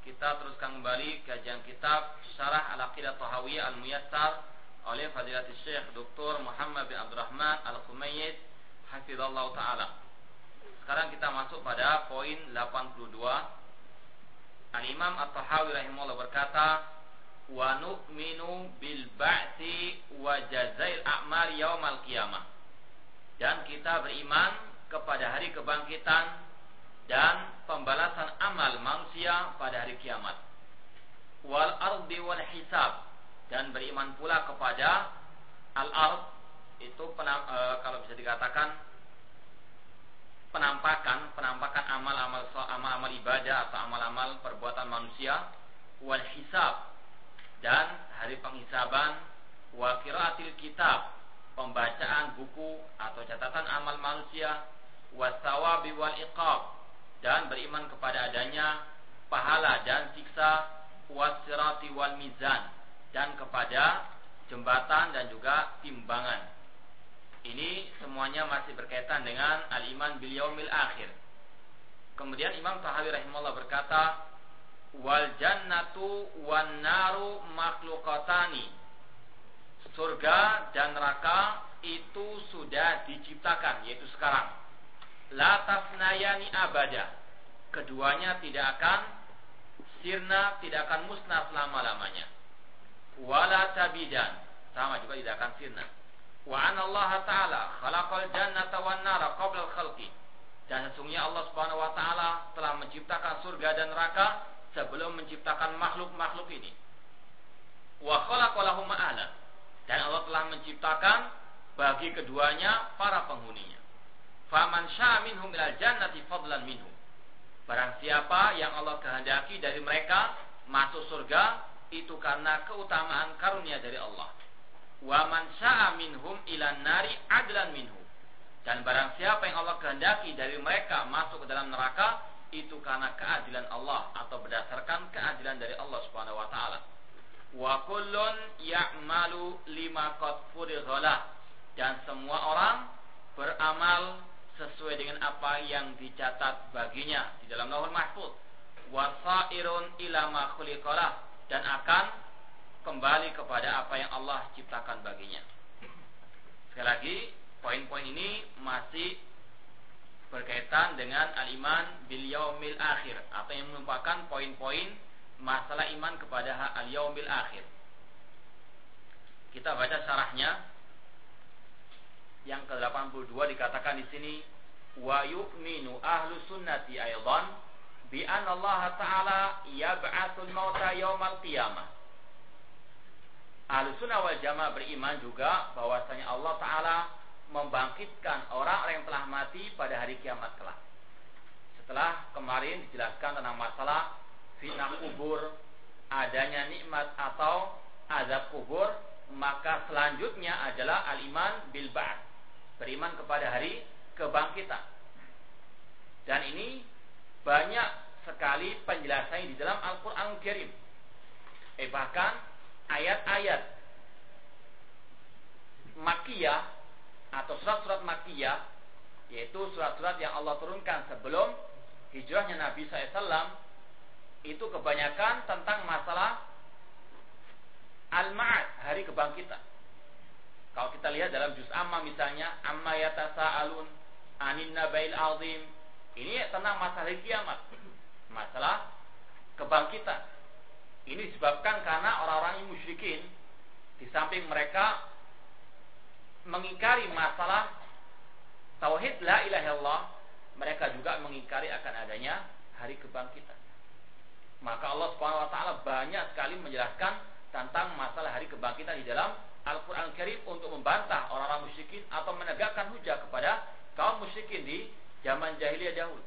Kita teruskan kembali kajian kitab Syarah Al-Aqidah Tahawiyah Al-Muyassar oleh Fadilatul Syekh Dr. Muhammad bin Abdurrahman Al-Khumayyid hafizallahu taala. Sekarang kita masuk pada poin 82. Al-Imam At-Tahawi rahimahullah berkata, "Wa nu'minu bil ba'tsi wa jazail a'mal yaumal qiyamah." Dan kita beriman kepada hari kebangkitan dan pembalasan amal manusia pada hari kiamat. Wal ardi wal hisab dan beriman pula kepada al ard itu penam, e, kalau bisa dikatakan penampakan penampakan amal-amal amal-amal ibadah atau amal-amal perbuatan manusia wal hisab dan hari penghisaban wa qiraatil kitab pembacaan buku atau catatan amal manusia wasawabi wal iqab dan beriman kepada adanya pahala dan siksa wasirati wal mizan dan kepada jembatan dan juga timbangan. Ini semuanya masih berkaitan dengan al-iman bil yaumil akhir. Kemudian Imam Tahawi rahimahullah berkata, "Wal jannatu wan naru makhluqatani." Surga dan neraka itu sudah diciptakan yaitu sekarang la tasnayani abada. Keduanya tidak akan sirna, tidak akan musnah selama-lamanya. Wala tabidan, sama juga tidak akan sirna. Wa Allah taala khalaqal jannata wan nara qabla khalqi. Dan sesungguhnya Allah Subhanahu wa taala telah menciptakan surga dan neraka sebelum menciptakan makhluk-makhluk ini. Wa khalaqalahum ma'ala. Dan Allah telah menciptakan bagi keduanya para penghuninya. Faman syaa minhum jannati fadlan minhum. Barang siapa yang Allah kehendaki dari mereka masuk surga itu karena keutamaan karunia dari Allah. Wa man syaa minhum ilan nari adlan minhum. Dan barang siapa yang Allah kehendaki dari mereka masuk ke dalam neraka itu karena keadilan Allah atau berdasarkan keadilan dari Allah Subhanahu wa taala. Wa kullun ya'malu lima qad dan semua orang beramal sesuai dengan apa yang dicatat baginya di dalam Lauhul Mahfuz. Wasairun ila ma dan akan kembali kepada apa yang Allah ciptakan baginya. Sekali lagi, poin-poin ini masih berkaitan dengan al-iman bil yaumil akhir atau yang merupakan poin-poin masalah iman kepada al-yaumil akhir. Kita baca syarahnya yang ke-82 dikatakan di sini wa yu'minu ahlu sunnati aidan bi anna Allah taala yab'atsul mauta yaumal qiyamah. Ahlu sunnah wal jamaah beriman juga bahwasanya Allah taala membangkitkan orang-orang yang telah mati pada hari kiamat kelak. Setelah kemarin dijelaskan tentang masalah fitnah kubur, adanya nikmat atau azab kubur, maka selanjutnya adalah al-iman bil ba'ats beriman kepada hari kebangkitan. Dan ini banyak sekali penjelasannya di dalam Al-Quran Al-Kirim. Eh bahkan ayat-ayat Makiyah atau surat-surat Makiyah yaitu surat-surat yang Allah turunkan sebelum hijrahnya Nabi SAW itu kebanyakan tentang masalah al-ma'ad hari kebangkitan. Kalau kita lihat dalam juz amma misalnya, amma yatasaalun anin nabail azim. Ini tentang masalah kiamat. Masalah kebangkitan. Ini disebabkan karena orang-orang yang musyrikin di samping mereka mengingkari masalah tauhid la ilaha illallah, mereka juga mengingkari akan adanya hari kebangkitan. Maka Allah Subhanahu wa taala banyak sekali menjelaskan tentang masalah hari kebangkitan di dalam Al-Qur'an Karim untuk membantah orang-orang musyrikin atau menegakkan hujah kepada kaum musyrikin di zaman jahiliyah dahulu.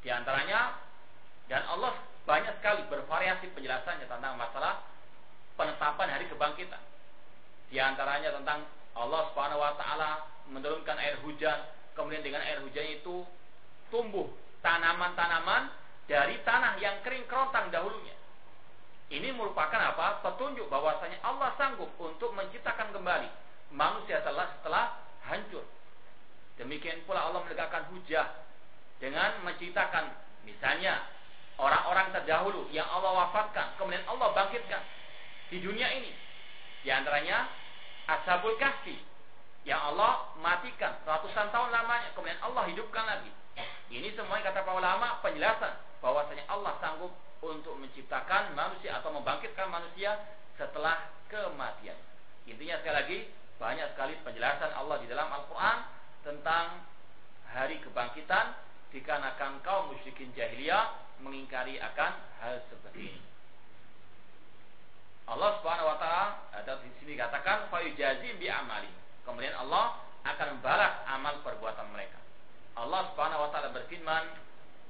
Di antaranya dan Allah banyak sekali bervariasi penjelasannya tentang masalah penetapan hari kebangkitan. Di antaranya tentang Allah Subhanahu wa taala menurunkan air hujan, kemudian dengan air hujan itu tumbuh tanaman-tanaman dari tanah yang kering kerontang dahulunya. Ini merupakan apa? Petunjuk bahwasanya Allah sanggup untuk menciptakan kembali manusia setelah setelah hancur. Demikian pula Allah menegakkan hujah dengan menciptakan misalnya orang-orang terdahulu yang Allah wafatkan, kemudian Allah bangkitkan di dunia ini. Di antaranya Ashabul Kahfi yang Allah matikan ratusan tahun lamanya, kemudian Allah hidupkan lagi. Ini semuanya kata para ulama penjelasan bahwasanya Allah sanggup untuk menciptakan manusia atau membangkitkan manusia setelah kematian. Intinya sekali lagi banyak sekali penjelasan Allah di dalam Al-Quran tentang hari kebangkitan dikarenakan kaum musyrikin jahiliyah mengingkari akan hal seperti ini. Allah Subhanahu wa taala ada di sini katakan fayujazi bi amali. Kemudian Allah akan membalas amal perbuatan mereka. Allah Subhanahu wa taala berfirman,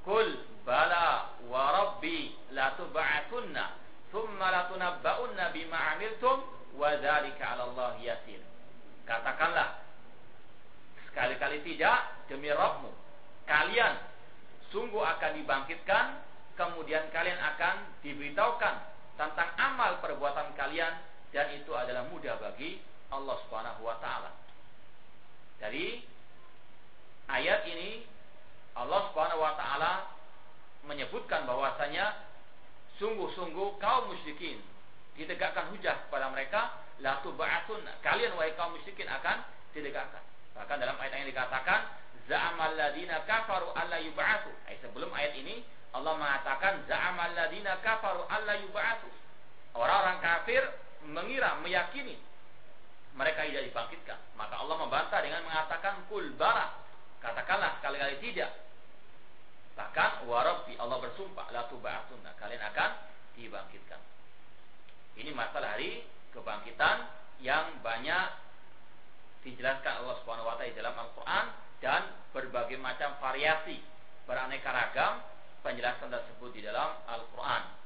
"Kul bala wa rabbi la tub'atsunna thumma la tunabba'unna bima 'amiltum wa dzalika 'ala Allah yasir." Katakanlah, sekali-kali tidak demi Rabbmu, kalian sungguh akan dibangkitkan, kemudian kalian akan diberitahukan tentang amal perbuatan kalian dan itu adalah mudah bagi Allah Subhanahu wa taala. Dari ayat ini Allah Subhanahu wa taala menyebutkan bahwasanya sungguh-sungguh kaum musyrikin ditegakkan hujah kepada mereka la tub'atun kalian wahai kaum musyrikin akan ditegakkan. Bahkan dalam ayat yang dikatakan za'amal ladina kafaru alla yub'atsu. Eh, sebelum ayat ini Allah mengatakan za'amal ladina kafaru alla yub'atsu. Orang-orang kafir mengira, meyakini mereka tidak dibangkitkan. Maka Allah membantah dengan mengatakan kul bara. Katakanlah sekali-kali tidak. Bahkan warabbi Allah bersumpah la tub'atsunna. Kalian akan dibangkitkan. Ini masalah hari kebangkitan yang banyak dijelaskan Allah Subhanahu wa taala dalam Al-Qur'an dan berbagai macam variasi beraneka ragam penjelasan tersebut di dalam Al-Qur'an.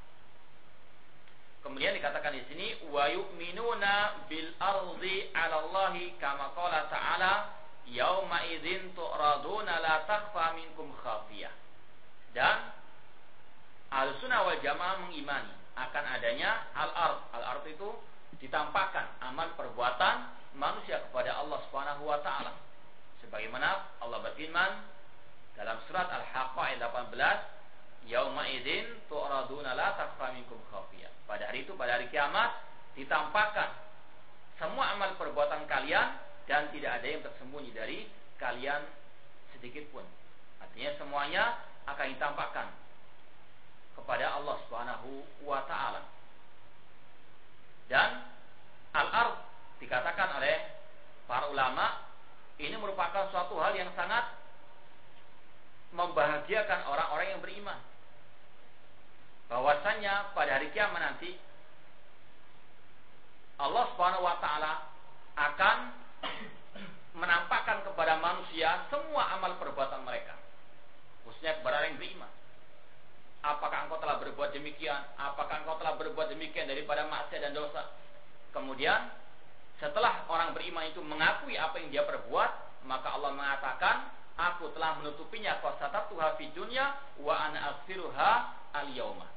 Kemudian dikatakan di sini wa yu'minuna bil ardi 'ala Allah kama qala ta'ala yauma idzin tu'raduna la takhfa minkum khafiyah. Dan Al-Sunnah wal Jamaah mengimani akan adanya al-ard. Al-ard itu ditampakkan amal perbuatan manusia kepada Allah Subhanahu wa taala. Sebagaimana Allah berfirman dalam surat Al-Haqqah ayat 18 yauma idzin tu'raduna la takhfa minkum khafiyah. Pada hari itu pada hari kiamat ditampakkan semua amal perbuatan kalian dan tidak ada yang tersembunyi dari kalian sedikit pun. Artinya semuanya akan ditampakkan kepada Allah Subhanahu wa taala. Dan al-ard dikatakan oleh para ulama ini merupakan suatu hal yang sangat membahagiakan orang-orang yang beriman bahwasanya pada hari kiamat nanti Allah Subhanahu wa taala akan menampakkan kepada manusia semua amal perbuatan mereka. Khususnya kepada orang yang beriman. Apakah engkau telah berbuat demikian? Apakah engkau telah berbuat demikian daripada maksiat dan dosa? Kemudian setelah orang beriman itu mengakui apa yang dia perbuat maka Allah mengatakan aku telah menutupinya qasatatuha fi dunya wa ana aghfiruha al yauma.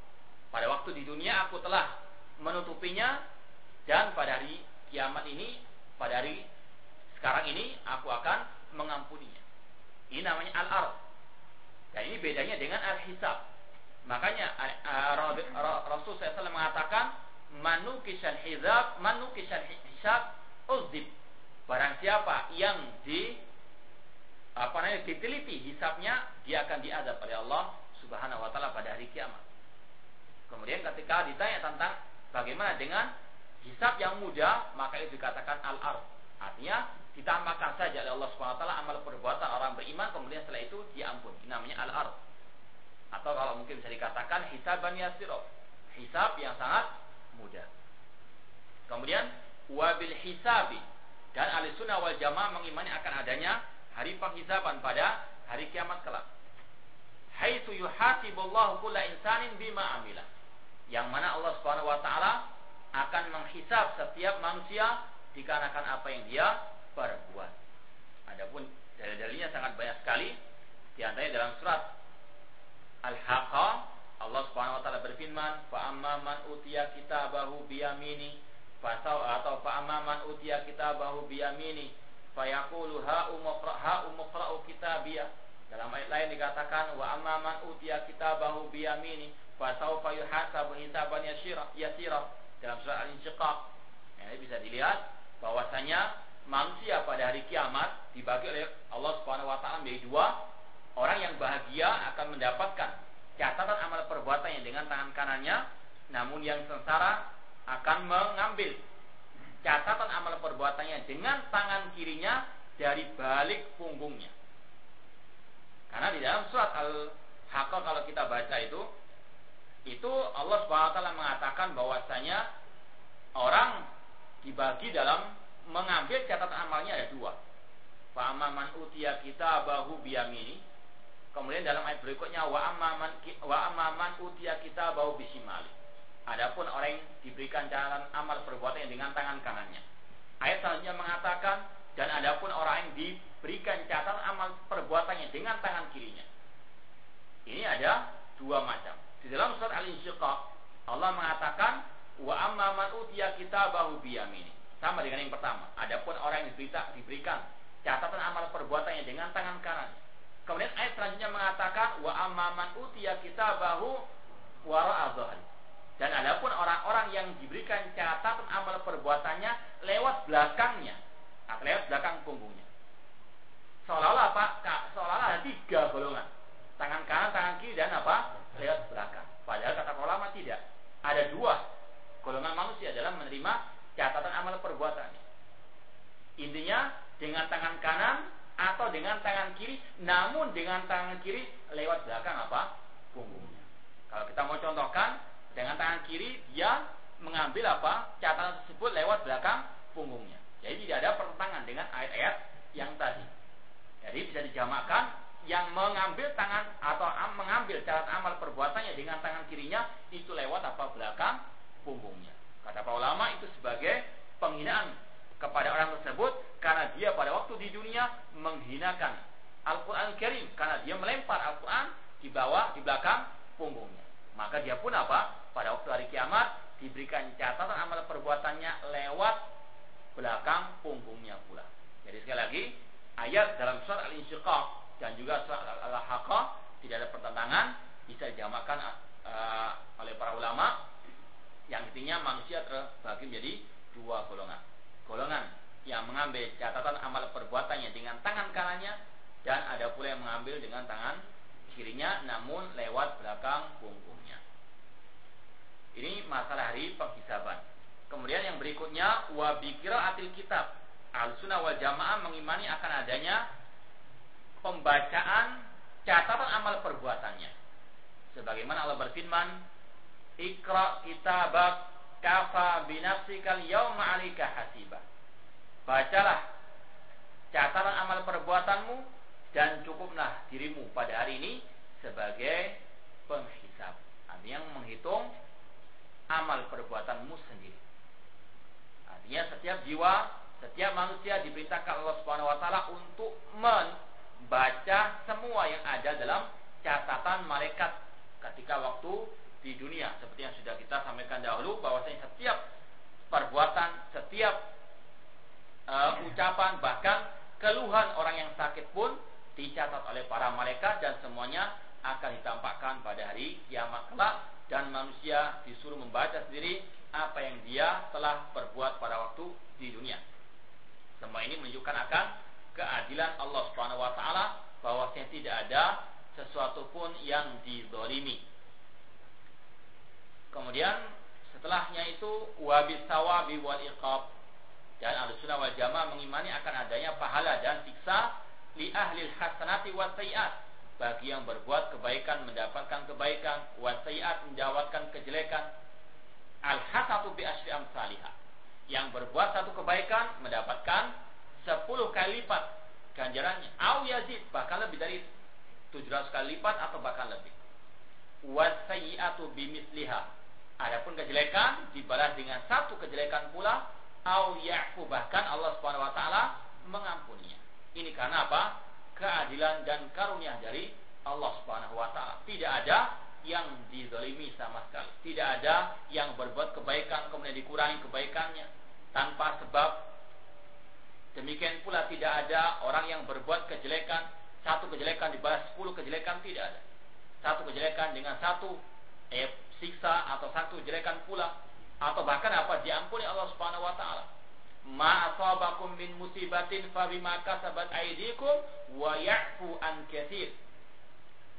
Pada waktu di dunia aku telah menutupinya dan pada hari kiamat ini, pada hari sekarang ini aku akan mengampuninya. Ini namanya al-ard. Dan ini bedanya dengan al-hisab. Makanya Rasul SAW mengatakan manu kisah hisab, manu kisah hisab uzib. Barang siapa yang di apa namanya diteliti hisabnya, dia akan diazab oleh Allah Subhanahu wa taala pada hari kiamat. Kemudian ketika ditanya tentang bagaimana dengan hisab yang mudah, maka itu dikatakan al-ard. Artinya ditambahkan saja oleh Allah SWT amal perbuatan orang beriman, kemudian setelah itu diampun. Namanya al-ard. Atau kalau mungkin bisa dikatakan hisaban yasiro. Hisab yang sangat mudah. Kemudian wabil hisabi dan ahli sunnah wal jamaah mengimani akan adanya hari penghisaban pada hari kiamat kelak. Haitsu yuhasibullahu kulla insanin bima amila. Yang mana Allah Subhanahu wa taala akan menghisab setiap manusia dikarenakan apa yang dia perbuat. Adapun dalil-dalilnya sangat banyak sekali. Di antaranya dalam surat Al-Haqqah Allah Subhanahu wa taala berfirman, "Fa amma man utiya kitabahu biyamini Fasau atau fa'amaman utia kitabahu biyamini fayaqulu ha umqra ha umqra'u kitabiyah. Dalam ayat lain dikatakan wa amman utia kitabahu biyamini fasaufa yuhasabu hisaban yasira dalam surah Al-Insyiqaq. Ini bisa dilihat bahwasanya manusia pada hari kiamat dibagi oleh Allah Subhanahu wa taala menjadi dua. Orang yang bahagia akan mendapatkan catatan amal perbuatannya dengan tangan kanannya, namun yang sengsara akan mengambil catatan amal perbuatannya dengan tangan kirinya dari balik punggungnya. Karena di dalam surat Al-Haqqah kalau kita baca itu itu Allah SWT mengatakan bahwasanya orang dibagi dalam mengambil catatan amalnya ada dua. Fa'amaman utia kita bahu biyamini. Kemudian dalam ayat berikutnya wa amman wa amman utia kita bahu bisimali. Adapun orang yang diberikan catatan amal perbuatannya dengan tangan kanannya. Ayat selanjutnya mengatakan dan adapun orang yang diberikan catatan amal perbuatannya dengan tangan kirinya. Ini ada dua macam. Di dalam surat Al-Insyiqaq Allah mengatakan wa amma man utiya kitabahu biyamini. Sama dengan yang pertama. Adapun orang yang diberita, diberikan catatan amal perbuatannya dengan tangan kanan. Kemudian ayat selanjutnya mengatakan wa amma man utiya kitabahu wara'a dhahri. Dan adapun orang-orang yang diberikan catatan amal perbuatannya lewat belakangnya, atau lewat belakang punggungnya. Seolah-olah apa? Seolah-olah ada tiga golongan. Tangan kanan, tangan kiri, dan apa? Lewat belakang. Padahal kata ulama tidak. Ada dua golongan manusia dalam menerima catatan amal perbuatannya. Intinya dengan tangan kanan atau dengan tangan kiri, namun dengan tangan kiri lewat belakang apa? Punggungnya. Kalau kita mau contohkan, dengan tangan kiri dia mengambil apa catatan tersebut lewat belakang punggungnya. Jadi tidak ada pertentangan dengan ayat-ayat yang tadi. Jadi bisa dijamakkan yang mengambil tangan atau mengambil catatan amal perbuatannya dengan tangan kirinya itu lewat apa belakang punggungnya. Kata para ulama itu sebagai penghinaan kepada orang tersebut karena dia pada waktu di dunia menghinakan Al-Quran Karim karena dia melempar Al-Quran di bawah di belakang punggungnya. Maka dia pun apa? pada waktu hari kiamat diberikan catatan amal perbuatannya lewat belakang punggungnya pula. Jadi sekali lagi ayat dalam surat Al-Insyiqaq dan juga surat Al-Haqqah tidak ada pertentangan bisa dijamakkan uh, oleh para ulama yang intinya manusia terbagi menjadi dua golongan. Golongan yang mengambil catatan amal perbuatannya dengan tangan kanannya dan ada pula yang mengambil dengan tangan kirinya namun lewat belakang punggungnya. Ini masalah hari penghisaban. Kemudian yang berikutnya wabikira atil kitab. Al sunnah wal jamaah mengimani akan adanya pembacaan catatan amal perbuatannya. Sebagaimana Allah berfirman, Ikra kitabak kafa binafsikal yawma alika hasibah. Bacalah catatan amal perbuatanmu dan cukuplah dirimu pada hari ini sebagai penghisap. Artinya menghitung amal perbuatanmu sendiri. Artinya setiap jiwa, setiap manusia diperintahkan Allah Subhanahu wa taala untuk membaca semua yang ada dalam catatan malaikat ketika waktu di dunia seperti yang sudah kita sampaikan dahulu bahwasanya setiap perbuatan, setiap uh, ucapan bahkan keluhan orang yang sakit pun dicatat oleh para malaikat dan semuanya akan ditampakkan pada hari kiamat kelak dan manusia disuruh membaca sendiri apa yang dia telah perbuat pada waktu di dunia. Semua ini menunjukkan akan keadilan Allah Subhanahu wa taala bahwasanya tidak ada sesuatu pun yang dizalimi. Kemudian setelahnya itu wabis sawabi wal iqab. Dan al-sunnah wal jamaah mengimani akan adanya pahala dan siksa li ahli hasanati wa sayiat. Bagi yang berbuat kebaikan mendapatkan kebaikan, wa sayiat mendapatkan kejelekan. Al-hasatu bi asri amsalihah. Yang berbuat satu kebaikan mendapatkan sepuluh kali lipat ganjarannya. Au yazid bahkan lebih dari itu. 700 kali lipat atau bahkan lebih. Wasayiatu bimisliha. Adapun kejelekan dibalas dengan satu kejelekan pula au ya'fu bahkan Allah Subhanahu wa taala mengampuninya. Ini karena apa? Keadilan dan karunia dari Allah Subhanahu wa taala. Tidak ada yang dizalimi sama sekali. Tidak ada yang berbuat kebaikan kemudian dikurangi kebaikannya tanpa sebab. Demikian pula tidak ada orang yang berbuat kejelekan satu kejelekan dibalas sepuluh kejelekan tidak ada. Satu kejelekan dengan satu eh, siksa atau satu kejelekan pula atau bahkan apa diampuni Allah Subhanahu wa taala. Ma asabakum min musibatin fa bima kasabat aydikum wa ya'fu an katsir.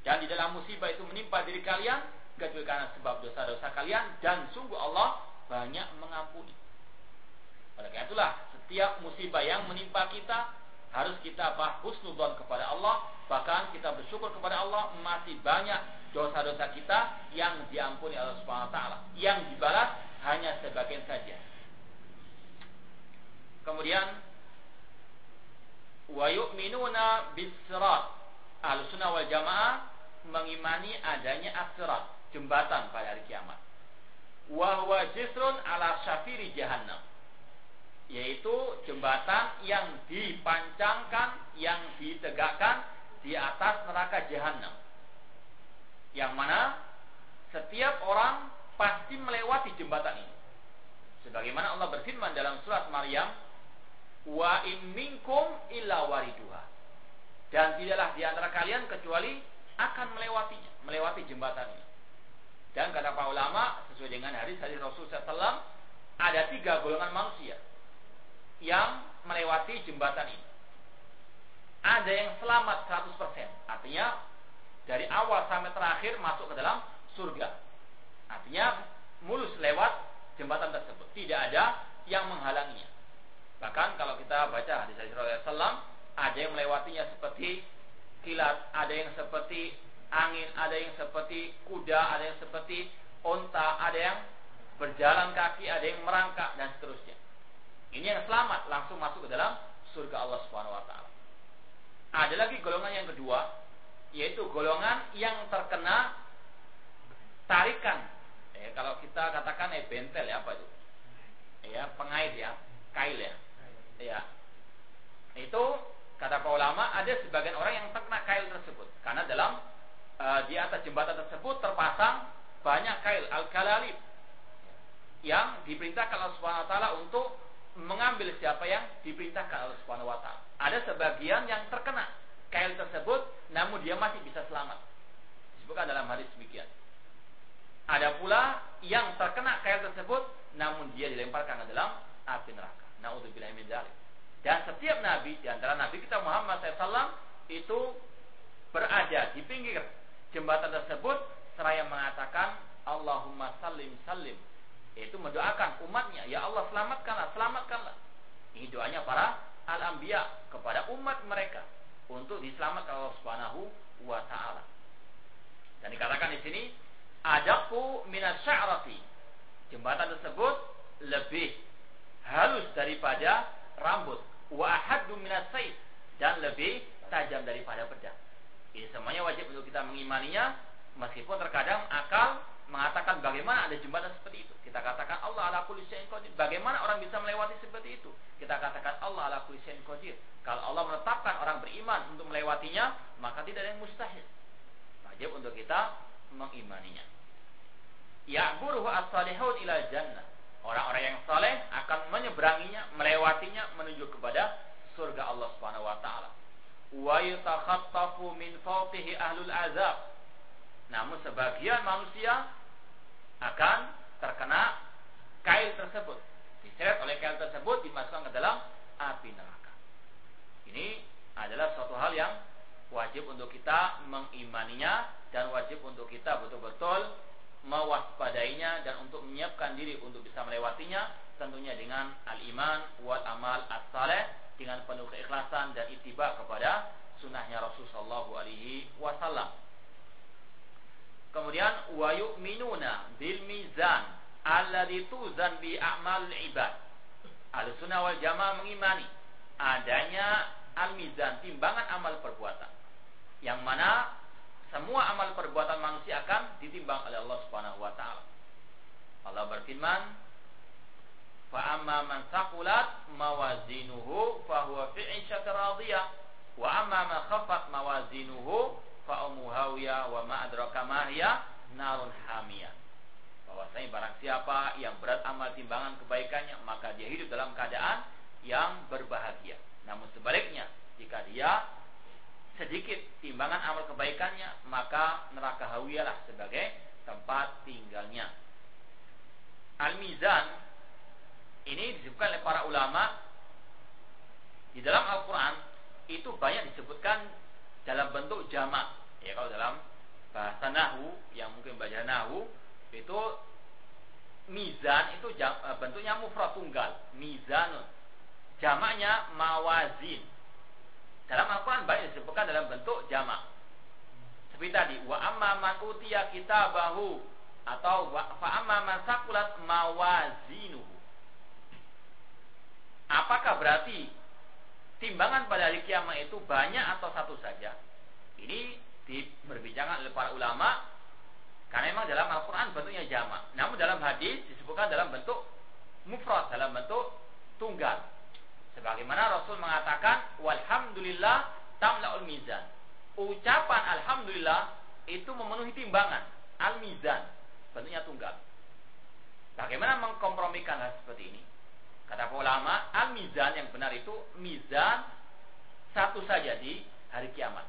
Dan di dalam musibah itu menimpa diri kalian kecuali karena sebab dosa-dosa kalian dan sungguh Allah banyak mengampuni. Oleh karena itulah setiap musibah yang menimpa kita harus kita apa husnudzon kepada Allah bahkan kita bersyukur kepada Allah masih banyak dosa-dosa kita yang diampuni Allah Subhanahu wa taala yang dibalas hanya sebagian saja. Kemudian wa yu'minuna bis-sirat Ahlussunnah wal Jamaah mengimani adanya as-sirat jembatan pada hari kiamat. Wa huwa jisrun ala syafiri jahannam yaitu jembatan yang dipancangkan, yang ditegakkan di atas neraka jahanam. Yang mana setiap orang pasti melewati jembatan ini. Sebagaimana Allah berfirman dalam surat Maryam, "Wa in minkum illa wariduha." Dan tidaklah di antara kalian kecuali akan melewatinya, melewati jembatan ini. Dan kata para ulama sesuai dengan hadis hadis Rasulullah SAW, ada tiga golongan manusia yang melewati jembatan ini. Ada yang selamat 100%. Artinya dari awal sampai terakhir masuk ke dalam surga. Artinya mulus lewat jembatan tersebut. Tidak ada yang menghalanginya. Bahkan kalau kita baca hadis Rasulullah SAW, ada yang melewatinya seperti kilat, ada yang seperti angin, ada yang seperti kuda, ada yang seperti onta, ada yang berjalan kaki, ada yang merangkak dan seterusnya. Ini yang selamat langsung masuk ke dalam surga Allah Subhanahu wa taala. Ada lagi golongan yang kedua, yaitu golongan yang terkena tarikan. Eh, kalau kita katakan eh bentel ya apa itu? Ya, pengait ya, kail ya. Ya. Itu kata para ulama ada sebagian orang yang terkena kail tersebut karena dalam uh, di atas jembatan tersebut terpasang banyak kail al-kalalib yang diperintahkan Allah Subhanahu wa taala untuk mengambil siapa yang diperintahkan oleh Subhanahu wa taala. Ada sebagian yang terkena kail tersebut namun dia masih bisa selamat. Disebutkan dalam hadis demikian. Ada pula yang terkena kail tersebut namun dia dilemparkan ke dalam api neraka. Nauzubillah min dzalik. Dan setiap nabi di antara nabi kita Muhammad SAW itu berada di pinggir jembatan tersebut seraya mengatakan Allahumma sallim sallim yaitu mendoakan umatnya ya Allah selamatkanlah selamatkanlah ini doanya para al-anbiya kepada umat mereka untuk diselamatkan Allah Subhanahu wa taala. Dan dikatakan di sini adaku minat sya'rati jembatan tersebut lebih halus daripada rambut. Wa ahaddu minat saif dan lebih tajam daripada pedang. Ini semuanya wajib untuk kita mengimaninya meskipun terkadang akal mengatakan bagaimana ada jembatan seperti itu. Kita katakan Allah ala kulli syai'in qadir. Bagaimana orang bisa melewati seperti itu? Kita katakan Allah ala kulli syai'in qadir. Kalau Allah menetapkan orang beriman untuk melewatinya, maka tidak ada yang mustahil. Wajib untuk kita mengimaninya. Ya'buruhu as-salihun ila jannah. Orang-orang yang saleh akan menyeberanginya, melewatinya menuju kepada surga Allah Subhanahu wa taala. Wa yatakhattafu min fawqihi ahlul azab. Namun sebagian manusia akan terkena kail tersebut. Diseret oleh kail tersebut dimasukkan ke dalam api neraka. Ini adalah suatu hal yang wajib untuk kita mengimaninya dan wajib untuk kita betul-betul mewaspadainya dan untuk menyiapkan diri untuk bisa melewatinya tentunya dengan al-iman wal amal as-saleh dengan penuh keikhlasan dan ittiba kepada sunnahnya Rasulullah Shallallahu Alaihi Wasallam. Kemudian wa yu'minuna bil mizan alladzi tuzan bi a'mal ibad. Al-Sunnah wal Jamaah mengimani adanya al-mizan, timbangan amal perbuatan. Yang mana semua amal perbuatan manusia akan ditimbang oleh Allah Subhanahu wa taala. Allah berfirman, "Fa amma man saqulat mawazinuhu fa huwa fi 'ishatin radiyah, wa amma man khaffat mawazinuhu fa ummu hawiyah wa ma narun hamiyah." Bahwasanya barang siapa yang berat amal timbangan kebaikannya, maka dia hidup dalam keadaan yang berbahagia. Namun sebaliknya, jika dia sedikit timbangan amal kebaikannya, maka neraka hawiyalah sebagai tempat tinggalnya. Al-Mizan ini disebutkan oleh para ulama di dalam Al-Quran itu banyak disebutkan dalam bentuk jamak. Ya kalau dalam bahasa Nahu yang mungkin baca Nahu itu mizan itu eh, bentuknya mufrad tunggal, mizanun. Jamaknya mawazin. Dalam Al-Quran banyak disebutkan dalam bentuk jamak. Seperti tadi, wa amma man utiya kitabahu atau fa amma man sakulat mawazinuhu. Apakah berarti timbangan pada hari kiamat itu banyak atau satu saja? Ini diperbicarakan oleh para ulama karena memang dalam Al-Quran bentuknya jamak. Namun dalam hadis disebutkan dalam bentuk mufrad, dalam bentuk tunggal. Sebagaimana Rasul mengatakan, walhamdulillah tamla'ul mizan. Ucapan alhamdulillah itu memenuhi timbangan. Al-mizan. Bentuknya tunggal. Bagaimana mengkompromikan hal seperti ini? Kata ulama, al-mizan yang benar itu mizan satu saja di hari kiamat.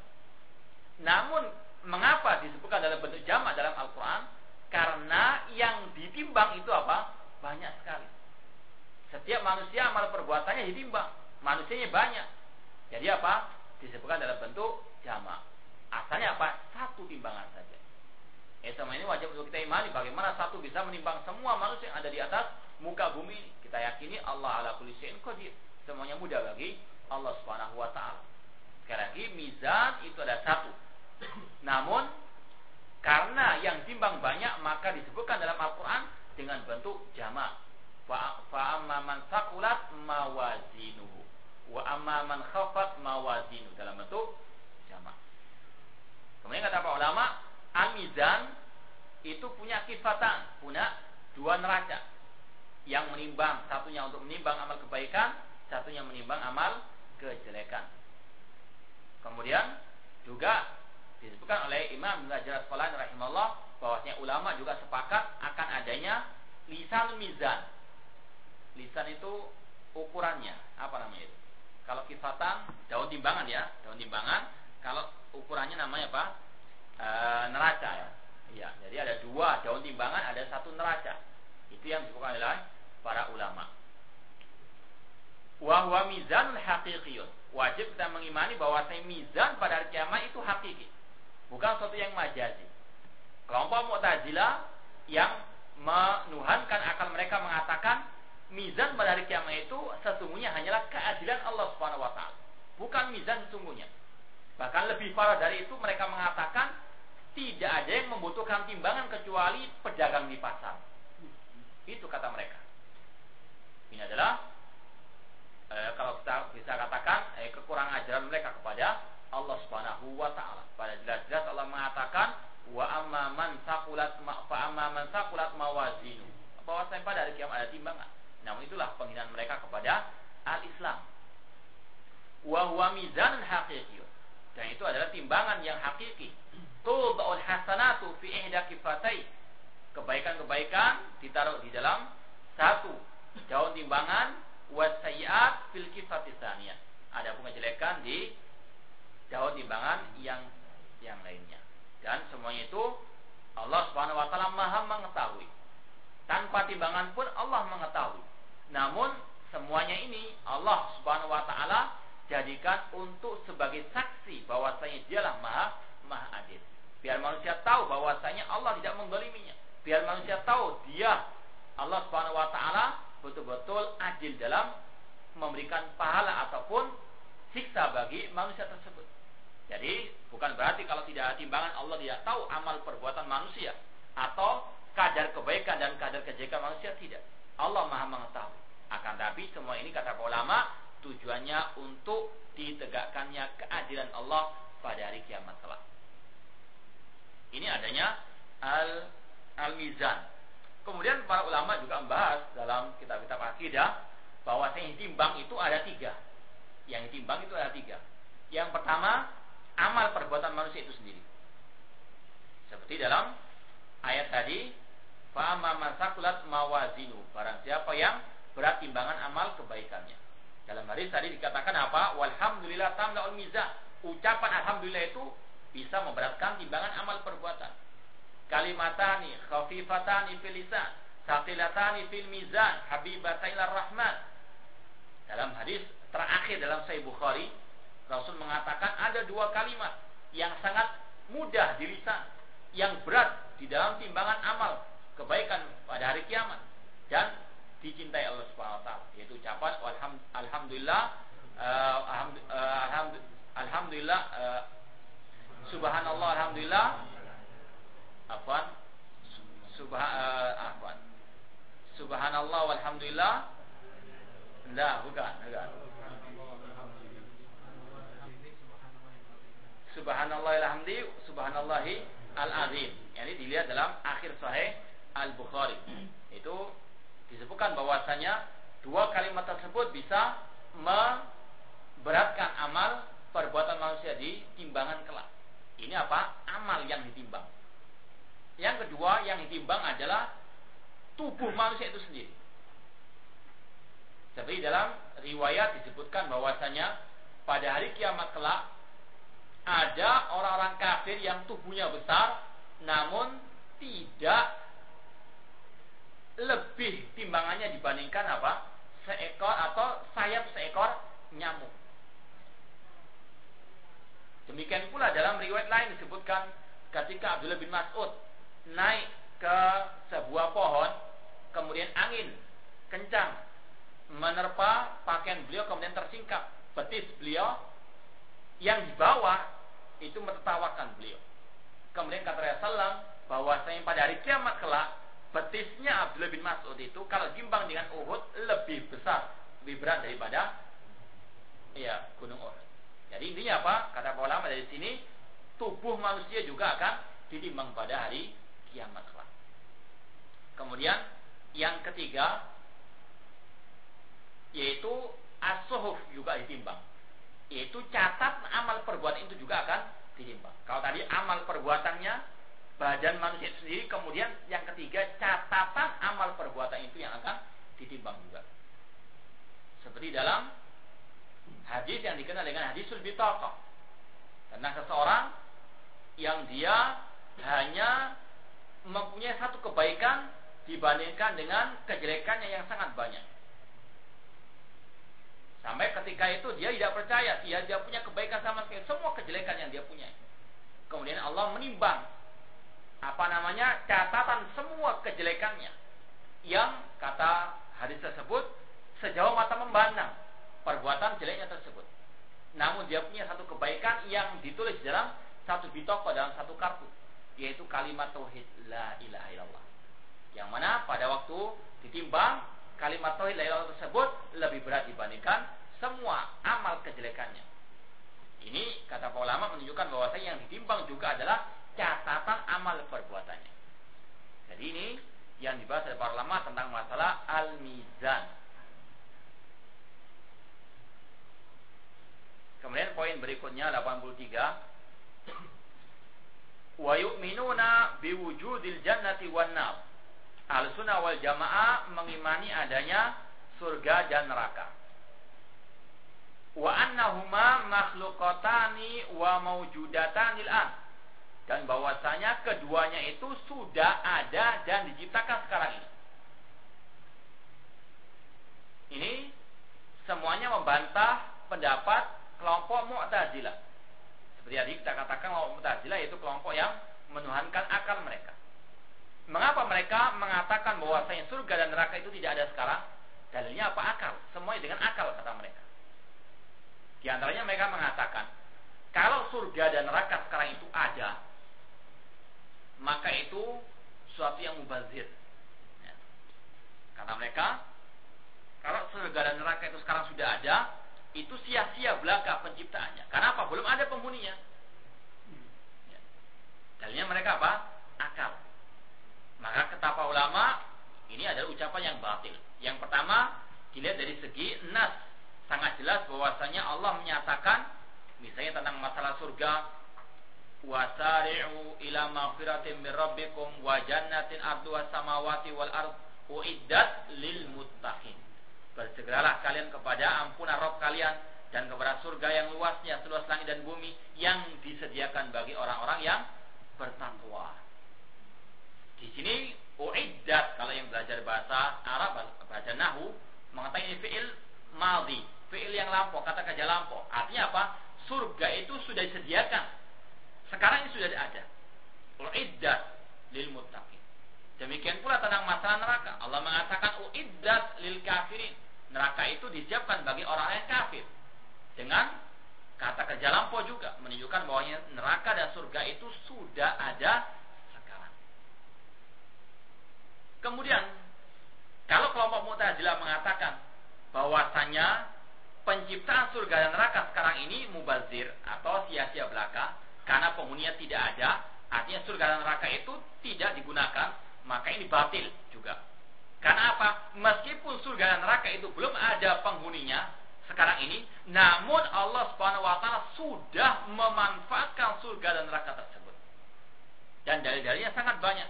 Namun, mengapa disebutkan dalam bentuk jamak dalam Al-Quran? Karena yang ditimbang itu apa? Banyak sekali. Setiap manusia amal perbuatannya ditimbang. Manusianya banyak. Jadi apa? Disebutkan dalam bentuk jamak. Asalnya apa? Satu timbangan saja. Eh sama ini wajib untuk kita imani bagaimana satu bisa menimbang semua manusia yang ada di atas muka bumi Kita yakini Allah ala kulli syai'in qadir. Semuanya mudah bagi Allah Subhanahu wa taala. Sekali lagi mizan itu ada satu. Namun karena yang timbang banyak maka disebutkan dalam Al-Qur'an dengan bentuk jamak fa man saqulat mawazinuhu wa amma man khafat mawazinu dalam bentuk jamak. Kemudian kata para ulama, al-mizan itu punya kifatan, punya dua neraca yang menimbang, satunya untuk menimbang amal kebaikan, satunya menimbang amal kejelekan. Kemudian juga disebutkan oleh Imam Ibnu Hajar Asqalani rahimahullah bahwasanya ulama juga sepakat akan adanya lisan mizan lisan itu ukurannya apa namanya itu? Kalau kifatan daun timbangan ya, daun timbangan. Kalau ukurannya namanya apa? E, neraca ya. Iya, jadi ada dua daun timbangan, ada satu neraca. Itu yang disebutkan oleh para ulama. Wahwa mizan haqiqiyun. Wajib kita mengimani bahwa mizan pada hari kiamat itu hakiki. Bukan sesuatu yang majazi. Kelompok Mu'tazilah yang menuhankan akal mereka mengatakan mizan pada hari kiamat itu sesungguhnya hanyalah keadilan Allah Subhanahu wa taala, bukan mizan sesungguhnya. Bahkan lebih parah dari itu mereka mengatakan tidak ada yang membutuhkan timbangan kecuali pedagang di pasar. Itu kata mereka. Ini adalah e, kalau kita bisa katakan e, kekurangan ajaran mereka kepada Allah Subhanahu wa taala. Pada jelas-jelas Allah mengatakan wa amma man saqulat fa amma man saqulat mawazinu. Bahwasanya pada hari kiamat ada timbangan. Namun itulah penghinaan mereka kepada al-Islam. Wa huwa mizanun haqiqiyun. Dan itu adalah timbangan yang hakiki. Tudul hasanatu fi ihda kifatai. Kebaikan-kebaikan ditaruh di dalam satu daun timbangan wasayiat fil kifati Ada pun kejelekan di daun timbangan yang yang lainnya. Dan semuanya itu Allah Subhanahu wa taala Maha mengetahui. Tanpa timbangan pun Allah mengetahui. Namun semuanya ini Allah Subhanahu wa taala jadikan untuk sebagai saksi bahwasanya dialah Maha Maha Adil. Biar manusia tahu bahwasanya Allah tidak menggoliminya. Biar manusia tahu dia Allah Subhanahu wa taala betul-betul adil dalam memberikan pahala ataupun siksa bagi manusia tersebut. Jadi bukan berarti kalau tidak ada timbangan Allah tidak tahu amal perbuatan manusia atau kadar kebaikan dan kadar kejelekan manusia tidak. Allah Maha mengetahui. Akan tapi semua ini kata ulama tujuannya untuk ditegakkannya keadilan Allah pada hari kiamat kelak. Ini adanya al al mizan. Kemudian para ulama juga membahas dalam kitab-kitab akidah bahwa yang timbang itu ada tiga. Yang timbang itu ada tiga. Yang pertama amal perbuatan manusia itu sendiri. Seperti dalam ayat tadi, fa'amma masakulat mawazinu. Barang siapa yang berat timbangan amal kebaikannya. Dalam hadis tadi dikatakan apa? Walhamdulillah tamla'ul mizan. Ucapan alhamdulillah itu bisa memberatkan timbangan amal perbuatan. Kalimatani khafifatani fil lisan, saqilatani fil mizan, habibatain rahman. Dalam hadis terakhir dalam Sahih Bukhari, Rasul mengatakan ada dua kalimat yang sangat mudah di lisan, yang berat di dalam timbangan amal kebaikan pada hari kiamat dan dicintai Allah Subhanahu wa taala yaitu ucapan alhamdulillah uh, alhamdulillah uh, subhanallah alhamdulillah afwan? Subhan uh, afwan. Subhanallah walhamdulillah. Enggak bukan enggak. Subhanallah alhamdi subhanallahi al-azim. Ini dilihat dalam akhir sahih al-bukhari. Itu disebutkan bahwasanya dua kalimat tersebut bisa memberatkan amal perbuatan manusia di timbangan kelak. Ini apa? Amal yang ditimbang yang kedua yang ditimbang adalah tubuh manusia itu sendiri seperti dalam riwayat disebutkan bahwasanya pada hari kiamat kelak ada orang-orang kafir yang tubuhnya besar namun tidak lebih timbangannya dibandingkan apa? seekor atau sayap seekor nyamuk. Demikian pula dalam riwayat lain disebutkan ketika Abdullah bin Mas'ud naik ke sebuah pohon, kemudian angin kencang menerpa pakaian beliau kemudian tersingkap betis beliau yang di bawah itu menertawakan beliau. Kemudian kata Rasulullah bahwasanya pada hari kiamat kelak betisnya Abdullah bin Mas'ud itu kalau timbang dengan Uhud lebih besar, lebih berat daripada ya gunung Uhud. Jadi intinya apa? Kata ulama dari sini tubuh manusia juga akan ditimbang pada hari kiamat kelak. Kemudian yang ketiga yaitu as juga ditimbang yaitu catat amal perbuatan itu juga akan ditimbang. Kalau tadi amal perbuatannya badan manusia sendiri, kemudian yang ketiga catatan amal perbuatan itu yang akan ditimbang juga. Seperti dalam hadis yang dikenal dengan hadis bitaqah. Karena seseorang yang dia hanya mempunyai satu kebaikan dibandingkan dengan kejelekannya yang sangat banyak. Sampai ketika itu dia tidak percaya, dia dia punya kebaikan sama sekali, semua kejelekan yang dia punya. Kemudian Allah menimbang apa namanya catatan semua kejelekannya yang kata hadis tersebut sejauh mata memandang perbuatan jeleknya tersebut. Namun dia punya satu kebaikan yang ditulis dalam satu bitoko dalam satu kartu yaitu kalimat tauhid la ilaha illallah. Yang mana pada waktu ditimbang kalimat tauhid la ilaha tersebut lebih berat dibandingkan semua amal kejelekannya. Ini kata para ulama menunjukkan bahwa yang ditimbang juga adalah catatan amal perbuatannya. Jadi ini yang dibahas oleh para ulama tentang masalah al-mizan. Kemudian poin berikutnya 83 wa yu'minuna biwujudil jannati wan nar Al-Sunnah wal Jamaah mengimani adanya surga dan neraka. Wa annahuma makhluqatani wa maujudatanil an. Dan bahwasanya keduanya itu sudah ada dan diciptakan sekarang ini. Ini semuanya membantah pendapat kelompok Mu'tazilah. Seperti tadi kita katakan kelompok Mu'tazilah yaitu kelompok yang menuhankan akal mereka. Mengapa mereka mengatakan bahwasanya surga dan neraka itu tidak ada sekarang? Dalilnya apa akal? Semuanya dengan akal kata mereka. Di antaranya mereka mengatakan, kalau surga dan neraka sekarang itu ada, maka itu suatu yang mubazir. Ya. Kata mereka, kalau surga dan neraka itu sekarang sudah ada, itu sia-sia belaka penciptaannya. Karena apa? Belum ada penghuninya. Ya. Dalilnya mereka apa? Akal. Maka kata para ulama, ini adalah ucapan yang batil. Yang pertama, dilihat dari segi nas. Sangat jelas bahwasanya Allah menyatakan, misalnya tentang masalah surga, wasari'u ila maghfiratin min rabbikum wa jannatin arduha samawati wal ard uiddat lil muttaqin. Bersegeralah kalian kepada ampunan Rabb kalian dan kepada surga yang luasnya seluas langit dan bumi yang disediakan bagi orang-orang yang bertakwa. Di sini uiddat kalau yang belajar bahasa Arab bahasa Nahu mengatakan ini fiil maldi, fiil yang lampau, kata kerja lampau. Artinya apa? Surga itu sudah disediakan. Sekarang ini sudah ada. Uiddat lil muttaqin. Demikian pula tentang masalah neraka. Allah mengatakan uiddat lil kafirin. Neraka itu disiapkan bagi orang yang kafir. Dengan kata kerja lampau juga menunjukkan bahwa neraka dan surga itu sudah ada Kemudian kalau kelompok Mu'tazilah mengatakan bahwasanya penciptaan surga dan neraka sekarang ini mubazir atau sia-sia belaka karena penghuninya tidak ada, artinya surga dan neraka itu tidak digunakan, maka ini batil juga. Karena apa? Meskipun surga dan neraka itu belum ada penghuninya sekarang ini, namun Allah Subhanahu wa taala sudah memanfaatkan surga dan neraka tersebut. Dan dalil-dalilnya sangat banyak.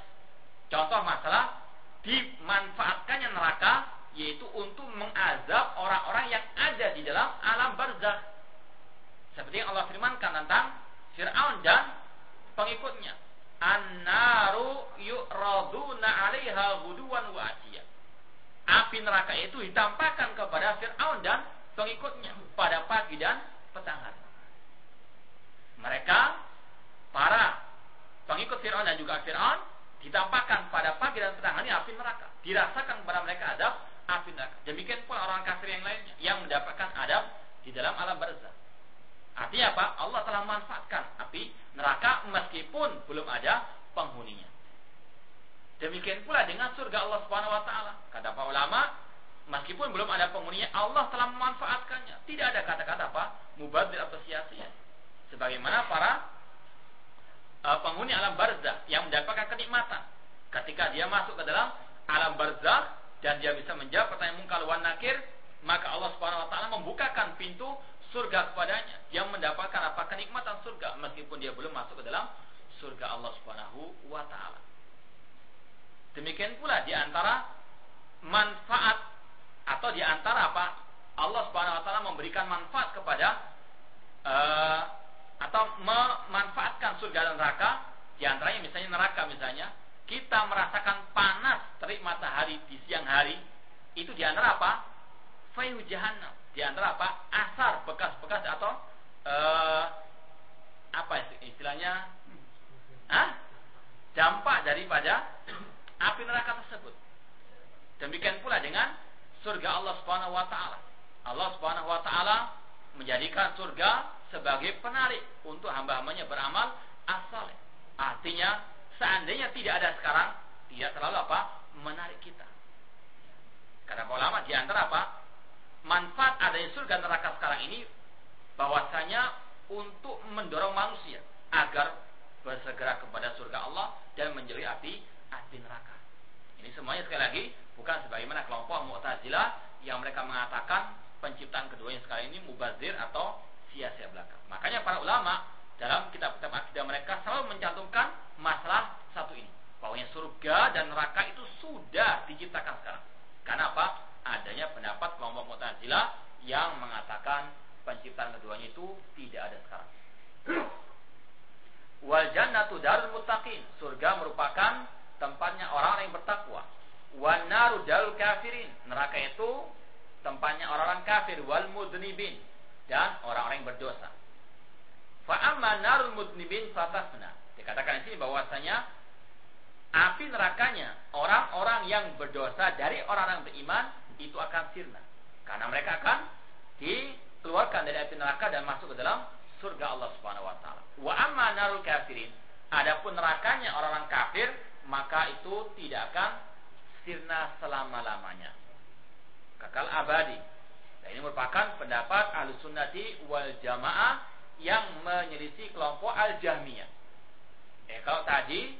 Contoh masalah dimanfaatkannya neraka yaitu untuk mengazab orang-orang yang ada di dalam alam barzakh. Seperti yang Allah firmankan tentang Fir'aun dan pengikutnya. An-naru yu'raduna 'alaiha ghuduwan wa asiyah. Api neraka itu ditampakkan kepada Fir'aun dan pengikutnya pada pagi dan petang hari. Mereka para pengikut Fir'aun dan juga Fir'aun ditampakkan pada pagi dan petang hari api neraka. Dirasakan kepada mereka adab api neraka. Demikian pula orang kafir yang lainnya yang mendapatkan adab di dalam alam barzah. Artinya apa? Allah telah memanfaatkan api neraka meskipun belum ada penghuninya. Demikian pula dengan surga Allah Subhanahu wa taala. Kata para ulama, meskipun belum ada penghuninya, Allah telah memanfaatkannya. Tidak ada kata-kata apa? Mubadir atau sia-sia. Sebagaimana para uh, penghuni alam barzah yang mendapatkan kenikmatan ketika dia masuk ke dalam alam barzah dan dia bisa menjawab pertanyaan mungkar wan nakir maka Allah Subhanahu wa taala membukakan pintu surga kepadanya. Yang mendapatkan apa? Kenikmatan surga. Meskipun dia belum masuk ke dalam surga Allah Subhanahu wa taala. Demikian pula di antara manfaat atau di antara apa? Allah Subhanahu wa taala memberikan manfaat kepada uh, atau memanfaatkan surga dan neraka. Di antaranya misalnya neraka misalnya. Kita merasakan panas terik matahari di siang hari. Itu di antara apa? Fayu jahannam di antara apa asar bekas-bekas atau uh, apa istilahnya ah dampak daripada api neraka tersebut demikian pula dengan surga Allah Subhanahu wa taala Allah Subhanahu wa taala menjadikan surga sebagai penarik untuk hamba-hambanya beramal asal. Artinya seandainya tidak ada sekarang, tidak terlalu apa? Menarik kita. Karena ulama di antara apa? Manfaat adanya surga neraka sekarang ini bahwasanya untuk mendorong manusia agar bersegera kepada surga Allah dan menjauhi api api neraka. Ini semuanya sekali lagi bukan sebagaimana kelompok Mu'tazilah yang mereka mengatakan penciptaan keduanya sekarang ini mubazir atau sia-sia belaka. Makanya para ulama dalam kitab-kitab akidah mereka selalu mencantumkan masalah satu ini. Bahwanya surga dan neraka itu sudah diciptakan sekarang. Karena apa? Adanya pendapat kelompok Mu'tazilah yang mengatakan penciptaan keduanya itu tidak ada sekarang. Wal jannatu darul muttaqin. Surga merupakan tempatnya orang yang bertakwa. Wan naru darul kafirin. Neraka itu tempatnya orang-orang kafir wal mudnibin dan orang-orang yang berdosa. Fa amma narul mudnibin fatasna. Dikatakan di sini bahwasanya api nerakanya orang-orang yang berdosa dari orang-orang beriman itu akan sirna. Karena mereka akan dikeluarkan dari api neraka dan masuk ke dalam surga Allah Subhanahu wa taala. Wa amma narul kafirin, adapun nerakanya orang-orang kafir, maka itu tidak akan sirna selama-lamanya. Kekal abadi. Nah, ini merupakan pendapat Ahlussunnati wal Jamaah yang menyelisih kelompok Al-Jahmiyah. Eh, kalau tadi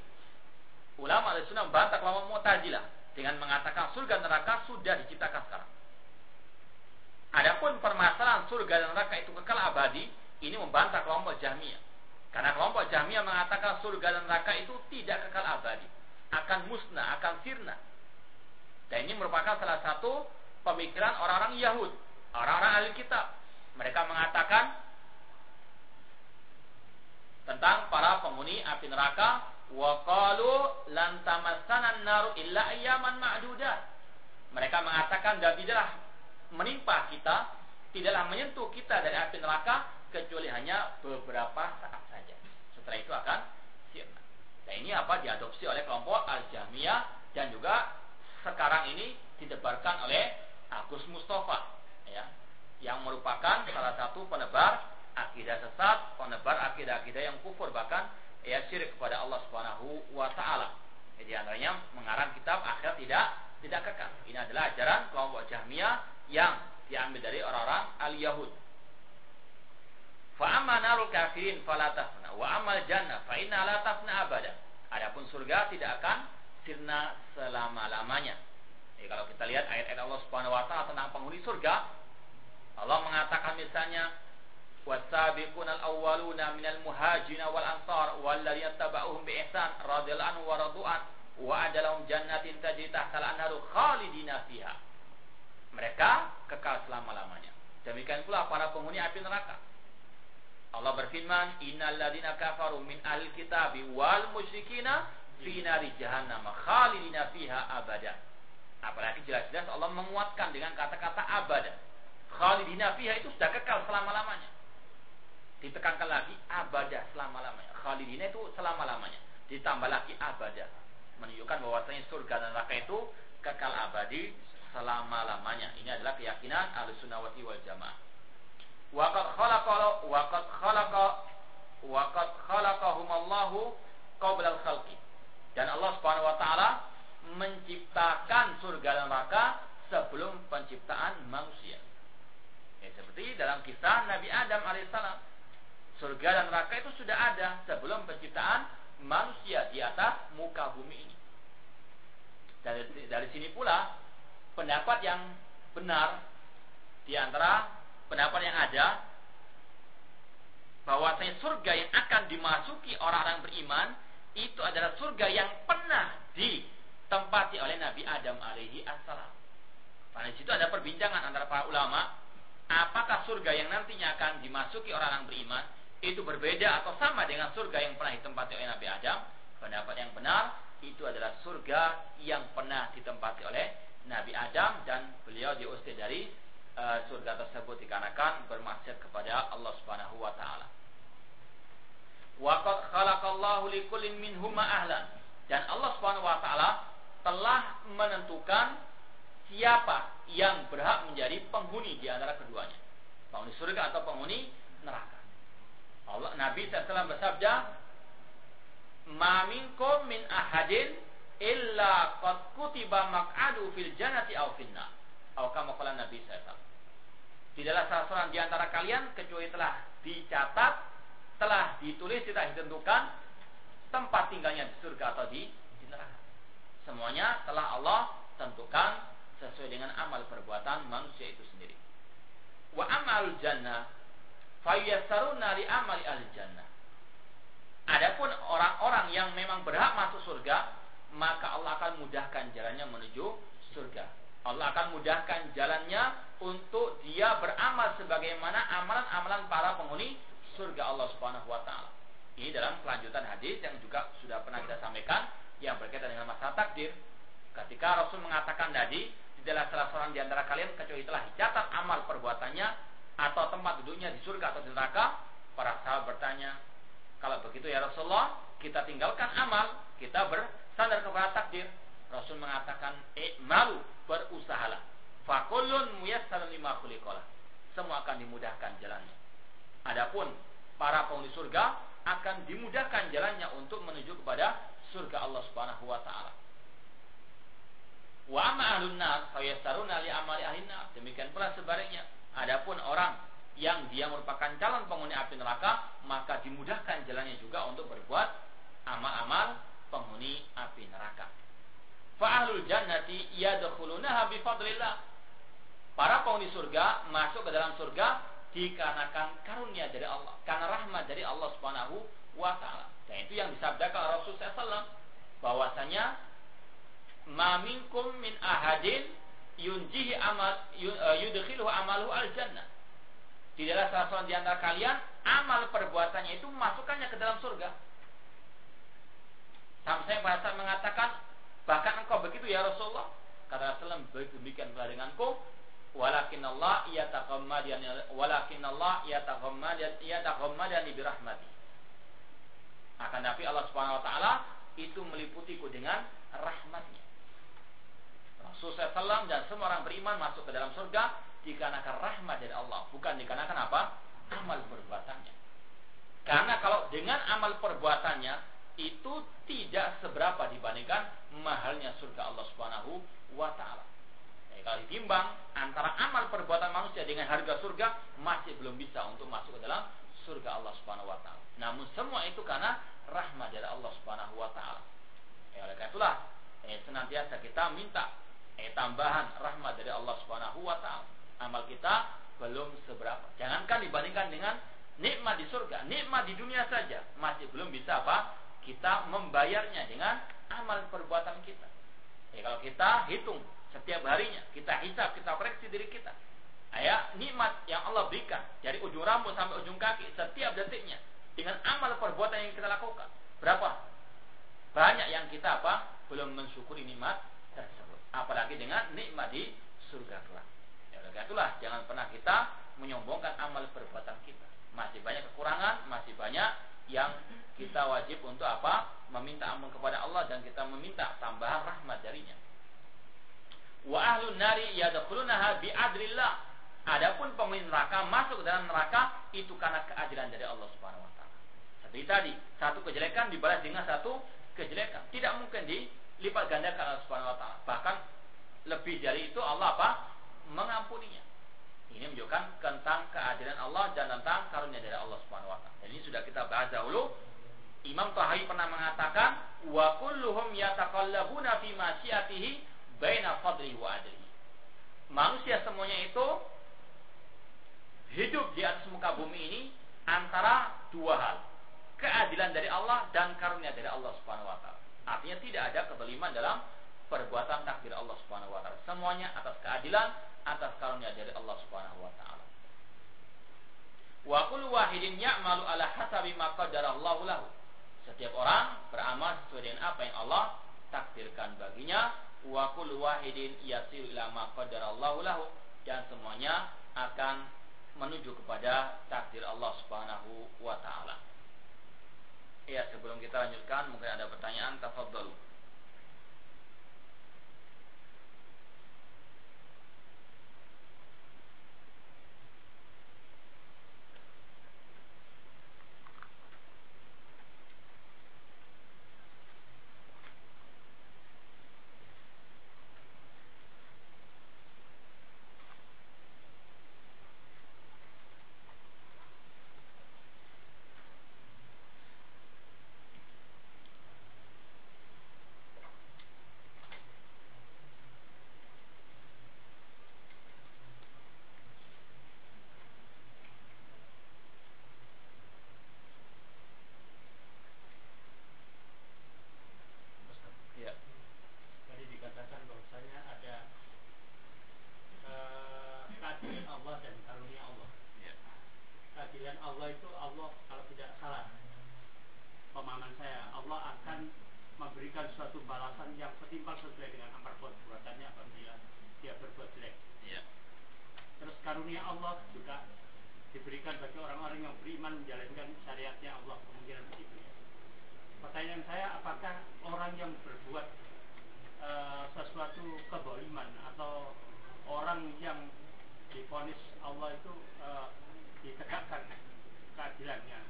ulama Ahlussunnah membantah kelompok Mu'tazilah dengan mengatakan surga neraka sudah diciptakan sekarang. Adapun permasalahan surga dan neraka itu kekal abadi, ini membantah kelompok Jahmiyah. Karena kelompok Jahmiyah mengatakan surga dan neraka itu tidak kekal abadi, akan musnah, akan sirna. Dan ini merupakan salah satu pemikiran orang-orang Yahud, orang-orang ahli kitab. Mereka mengatakan tentang para penghuni api neraka wa qalu lan tamassana naru illa ayyaman ma'dudat. Mereka mengatakan dan tidaklah menimpa kita, tidaklah menyentuh kita dari api neraka kecuali hanya beberapa saat saja. Setelah itu akan sirna. Dan ini apa diadopsi oleh kelompok Al-Jahmiyah dan juga sekarang ini didebarkan oleh Agus Mustafa ya, yang merupakan salah satu penebar akidah sesat, penebar akidah-akidah yang kufur bahkan ya syirik kepada Allah Subhanahu wa taala. Jadi antaranya mengarang kitab akhir tidak tidak kekal. Ini adalah ajaran kelompok Jahmiyah yang diambil dari orang-orang al-Yahud. Fa kafirin fala tafna wa amal jannah fa inna la tafna abada. Adapun surga tidak akan sirna selama-lamanya. Jadi kalau kita lihat ayat-ayat Allah Subhanahu wa taala tentang penghuni surga, Allah mengatakan misalnya والسابقون الأولون من المهاجرين والأنصار والذين اتبعوهم بإحسان رضي الله عنهم ورضوا عنه وأعد لهم جنات تجري تحت الأنهار خالدين فيها mereka kekal selama-lamanya demikian pula para penghuni api neraka Allah berfirman innalladzina kafaru min ahli kitabi wal musyrikina fi nari jahannam khalidina fiha abada apalagi jelas-jelas Allah menguatkan dengan kata-kata abada khalidina fiha itu sudah kekal selama-lamanya ditekankan lagi abadah selama-lamanya. Khalidina itu selama-lamanya. Ditambah lagi abadah. Menunjukkan bahwasanya surga dan neraka itu kekal abadi selama-lamanya. Ini adalah keyakinan Ahlussunnah wal Jamaah. Waqad khalaqa waqad khalaqa waqad khalaqahumallahu qabla al-khalqi. Dan Allah Subhanahu wa taala menciptakan surga dan neraka sebelum penciptaan manusia. Ya, seperti dalam kisah Nabi Adam alaihissalam surga dan neraka itu sudah ada sebelum penciptaan manusia di atas muka bumi ini. Dari, dari sini pula pendapat yang benar di antara pendapat yang ada bahwasanya surga yang akan dimasuki orang-orang beriman itu adalah surga yang pernah ditempati oleh Nabi Adam alaihi assalam. Pada situ ada perbincangan antara para ulama, apakah surga yang nantinya akan dimasuki orang-orang beriman itu berbeda atau sama dengan surga yang pernah ditempati oleh Nabi Adam, pendapat yang benar itu adalah surga yang pernah ditempati oleh Nabi Adam dan beliau diusir dari uh, surga tersebut dikarenakan bermaksiat kepada Allah Subhanahu wa taala. Waqad khalaqallahu likullin minhuma ahlan. Dan Allah Subhanahu wa taala telah menentukan siapa yang berhak menjadi penghuni di antara keduanya. Penghuni surga atau penghuni neraka. Allah Nabi SAW bersabda, "Ma minkum min ahadin illa qad kutiba maq'adu fil jannati aw finna." Atau kama qala Nabi SAW. Tidaklah salah seorang di antara kalian kecuali telah dicatat, telah ditulis, tidak ditentukan tempat tinggalnya di surga atau di neraka. Semuanya telah Allah tentukan sesuai dengan amal perbuatan manusia itu sendiri. Wa amal jannah fayyasaruna li amali ahli jannah. Adapun orang-orang yang memang berhak masuk surga, maka Allah akan mudahkan jalannya menuju surga. Allah akan mudahkan jalannya untuk dia beramal sebagaimana amalan-amalan para penghuni surga Allah Subhanahu wa taala. Ini dalam kelanjutan hadis yang juga sudah pernah kita sampaikan yang berkaitan dengan masalah takdir. Ketika Rasul mengatakan tadi, tidaklah salah seorang di antara kalian kecuali telah dicatat amal perbuatannya atau tempat duduknya di surga atau di neraka? Para sahabat bertanya, kalau begitu ya Rasulullah, kita tinggalkan amal, kita ber bersandar kepada takdir, Rasul mengatakan, malu berusahalah. Fakulun lima khuliqalah. Semua akan dimudahkan jalannya. Adapun para penghuni surga akan dimudahkan jalannya untuk menuju kepada surga Allah Subhanahu wa taala. Wa amma ahlun li amali ahlin. Demikian pula sebaliknya. Adapun orang yang dia merupakan calon penghuni api neraka, maka dimudahkan jalannya juga untuk berbuat amal-amal penghuni api neraka. Fa ahlul jannati yadkhulunaha bi fadlillah. Para penghuni surga masuk ke dalam surga dikarenakan karunia dari Allah, karena rahmat dari Allah Subhanahu wa taala. Dan itu yang disabdakan Rasulullah SAW bahwasanya ma minkum min ahadin yunjihi amal eh, yudkhiluhu amaluhu al jannah. Tidaklah salah seorang di antara kalian amal perbuatannya itu masukkannya ke dalam surga. Sampai bahasa mengatakan bahkan engkau begitu ya Rasulullah. Kata Rasulullah demikian pula denganku. Walakin Allah yataqammadani walakin Allah yataqammadani yataqammadani birahmati. Akan tapi Allah Subhanahu wa taala itu meliputiku dengan rahmatnya. Rasulullah SAW dan semua orang beriman masuk ke dalam surga dikarenakan rahmat dari Allah, bukan dikarenakan apa? Amal perbuatannya. Karena kalau dengan amal perbuatannya itu tidak seberapa dibandingkan mahalnya surga Allah Subhanahu wa taala. Kalau ditimbang antara amal perbuatan manusia dengan harga surga masih belum bisa untuk masuk ke dalam surga Allah Subhanahu wa taala. Namun semua itu karena rahmat dari Allah Subhanahu wa taala. Eh, oleh karena itulah eh, senantiasa kita minta eh, tambahan rahmat dari Allah Subhanahu wa taala. Amal kita belum seberapa. Jangankan dibandingkan dengan nikmat di surga, nikmat di dunia saja masih belum bisa apa? Kita membayarnya dengan amal perbuatan kita. Ya, kalau kita hitung setiap harinya, kita hisap, kita koreksi diri kita. Ya, nikmat yang Allah berikan dari ujung rambut sampai ujung kaki setiap detiknya dengan amal perbuatan yang kita lakukan. Berapa? Banyak yang kita apa? Belum mensyukuri nikmat apalagi dengan nikmat di surga kelak. Ya, oleh itulah jangan pernah kita menyombongkan amal perbuatan kita. Masih banyak kekurangan, masih banyak yang kita wajib untuk apa? Meminta ampun kepada Allah dan kita meminta tambahan rahmat darinya. Wa ahlun nari yadkhulunaha bi adrillah. Adapun penghuni neraka masuk ke dalam neraka itu karena keadilan dari Allah Subhanahu wa taala. Seperti tadi, satu kejelekan dibalas dengan satu kejelekan. Tidak mungkin di lipat gandakan Allah Subhanahu wa taala. Bahkan lebih dari itu Allah apa? mengampuninya. Ini menunjukkan tentang keadilan Allah dan tentang karunia dari Allah Subhanahu wa taala. ini sudah kita bahas dahulu. Imam Tahawi pernah mengatakan wa kulluhum yataqallabuna fi masyiatihi baina fadli wa adlihi. Manusia semuanya itu hidup di atas muka bumi ini antara dua hal. Keadilan dari Allah dan karunia dari Allah Subhanahu wa taala. Artinya tidak ada kezaliman dalam perbuatan takdir Allah Subhanahu wa taala. Semuanya atas keadilan, atas karunia dari Allah Subhanahu wa taala. Wa kullu wahidin ya'malu ala hasabi ma qaddarallahu lahu. Setiap orang beramal sesuai dengan apa yang Allah takdirkan baginya. Wa kullu wahidin yasiru ila ma qaddarallahu lahu dan semuanya akan menuju kepada takdir Allah Subhanahu wa taala. Ya, sebelum kita lanjutkan, mungkin ada pertanyaan, tafadhol. memberikan suatu balasan yang setimpal sesuai dengan amar perbuatannya apabila dia berbuat jelek. Ya. Terus karunia Allah juga diberikan bagi orang-orang yang beriman menjalankan syariatnya Allah kemungkinan begitu ya. Pertanyaan saya apakah orang yang berbuat uh, sesuatu keboliman atau orang yang diponis Allah itu uh, ditegakkan keadilannya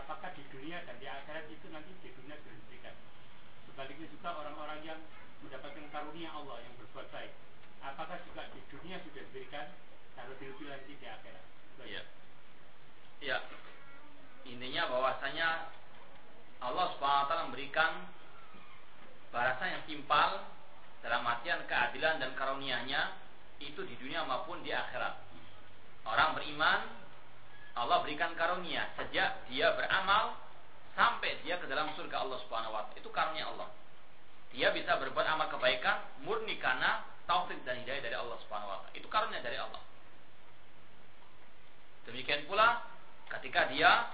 apakah di dunia dan di akhirat itu nanti di dunia diberikan sebaliknya juga orang-orang yang mendapatkan karunia Allah yang berbuat baik. Apakah juga di dunia sudah diberikan? Kalau dilebih nanti di akhirat. Iya. Iya. Intinya bahwasanya Allah SWT memberikan balasan yang timpal dalam artian keadilan dan karunia-Nya itu di dunia maupun di akhirat. Orang beriman Allah berikan karunia sejak dia beramal sampai dia ke dalam surga Allah Subhanahu wa taala. Itu karunia Allah. Dia bisa berbuat amal kebaikan murni karena taufik dan hidayah dari Allah Subhanahu wa taala. Itu karunia dari Allah. Demikian pula ketika dia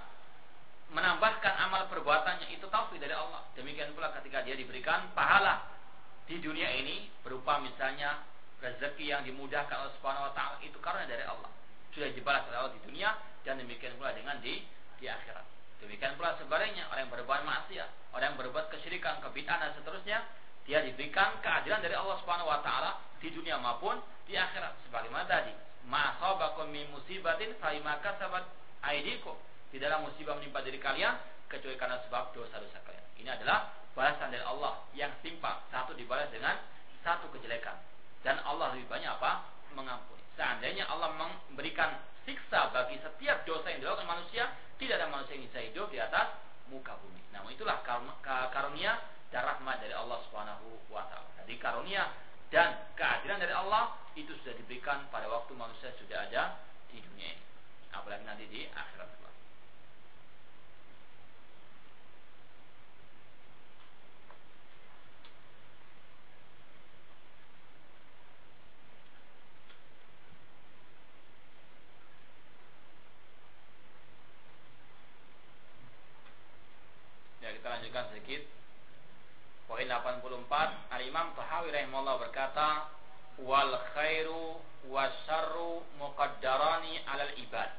menambahkan amal perbuatannya itu taufik dari Allah. Demikian pula ketika dia diberikan pahala di dunia ini berupa misalnya rezeki yang dimudahkan oleh Subhanahu wa taala itu karunia dari Allah. Sudah dibalas oleh Allah di dunia dan demikian pula dengan di di akhirat. Demikian pula sebaliknya orang yang berbuat maksiat, orang yang berbuat kesyirikan, kebid'ahan dan seterusnya, dia diberikan keadilan dari Allah Subhanahu wa taala di dunia maupun di akhirat. Sebagaimana tadi, ma asabakum min musibatin fa maka sabat aidikum. Tidaklah musibah menimpa diri kalian kecuali karena sebab dosa-dosa kalian. Ini adalah balasan dari Allah yang timpang. Satu dibalas dengan satu kejelekan. Dan Allah lebih banyak apa? Mengampuni. Seandainya Allah memberikan siksa bagi setiap dosa yang dilakukan manusia, tidak ada manusia yang bisa hidup di atas muka bumi. Namun itulah karunia dan rahmat dari Allah Subhanahu wa taala. Jadi karunia dan keadilan dari Allah itu sudah diberikan pada waktu manusia sudah ada di dunia ini. Apalagi nanti di akhirat. Lanjutkan sedikit. Poin 84, Al-Imam Tahawi rahimahullah berkata, "Wal khairu wasyarru muqaddarani 'alal ibad."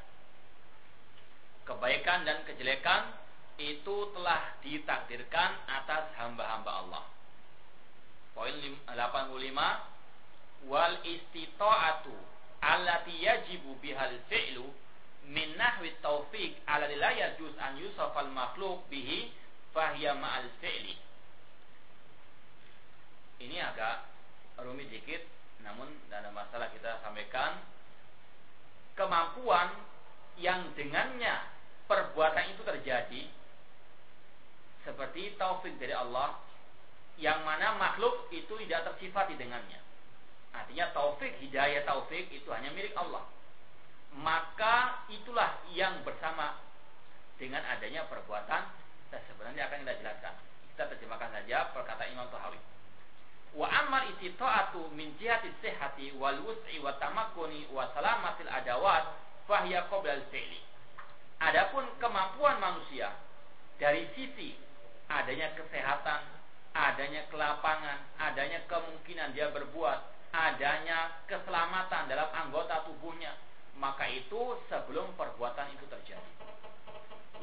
Kebaikan dan kejelekan itu telah ditakdirkan atas hamba-hamba Allah. Poin 85, "Wal istita'atu allati yajibu bihal fi'lu min nahwi taufiq ala la yajuz an yusafal makhluk bihi fahya ma'al fi'li. Ini agak rumit dikit, namun ada masalah kita sampaikan kemampuan yang dengannya perbuatan itu terjadi seperti taufik dari Allah yang mana makhluk itu tidak tersifati dengannya. Artinya taufik, hidayah taufik itu hanya milik Allah. Maka itulah yang bersama dengan adanya perbuatan Nah, sebenarnya akan kita jelaskan. Kita terjemahkan saja perkataan Imam Tuhawi. Wa amal istita'atu min jihati sihhati wal wus'i wa tamakkuni wa salamatil adawat fahiya qabla al-fi'li. Adapun kemampuan manusia dari sisi adanya kesehatan, adanya kelapangan, adanya kemungkinan dia berbuat, adanya keselamatan dalam anggota tubuhnya, maka itu sebelum perbuatan itu terjadi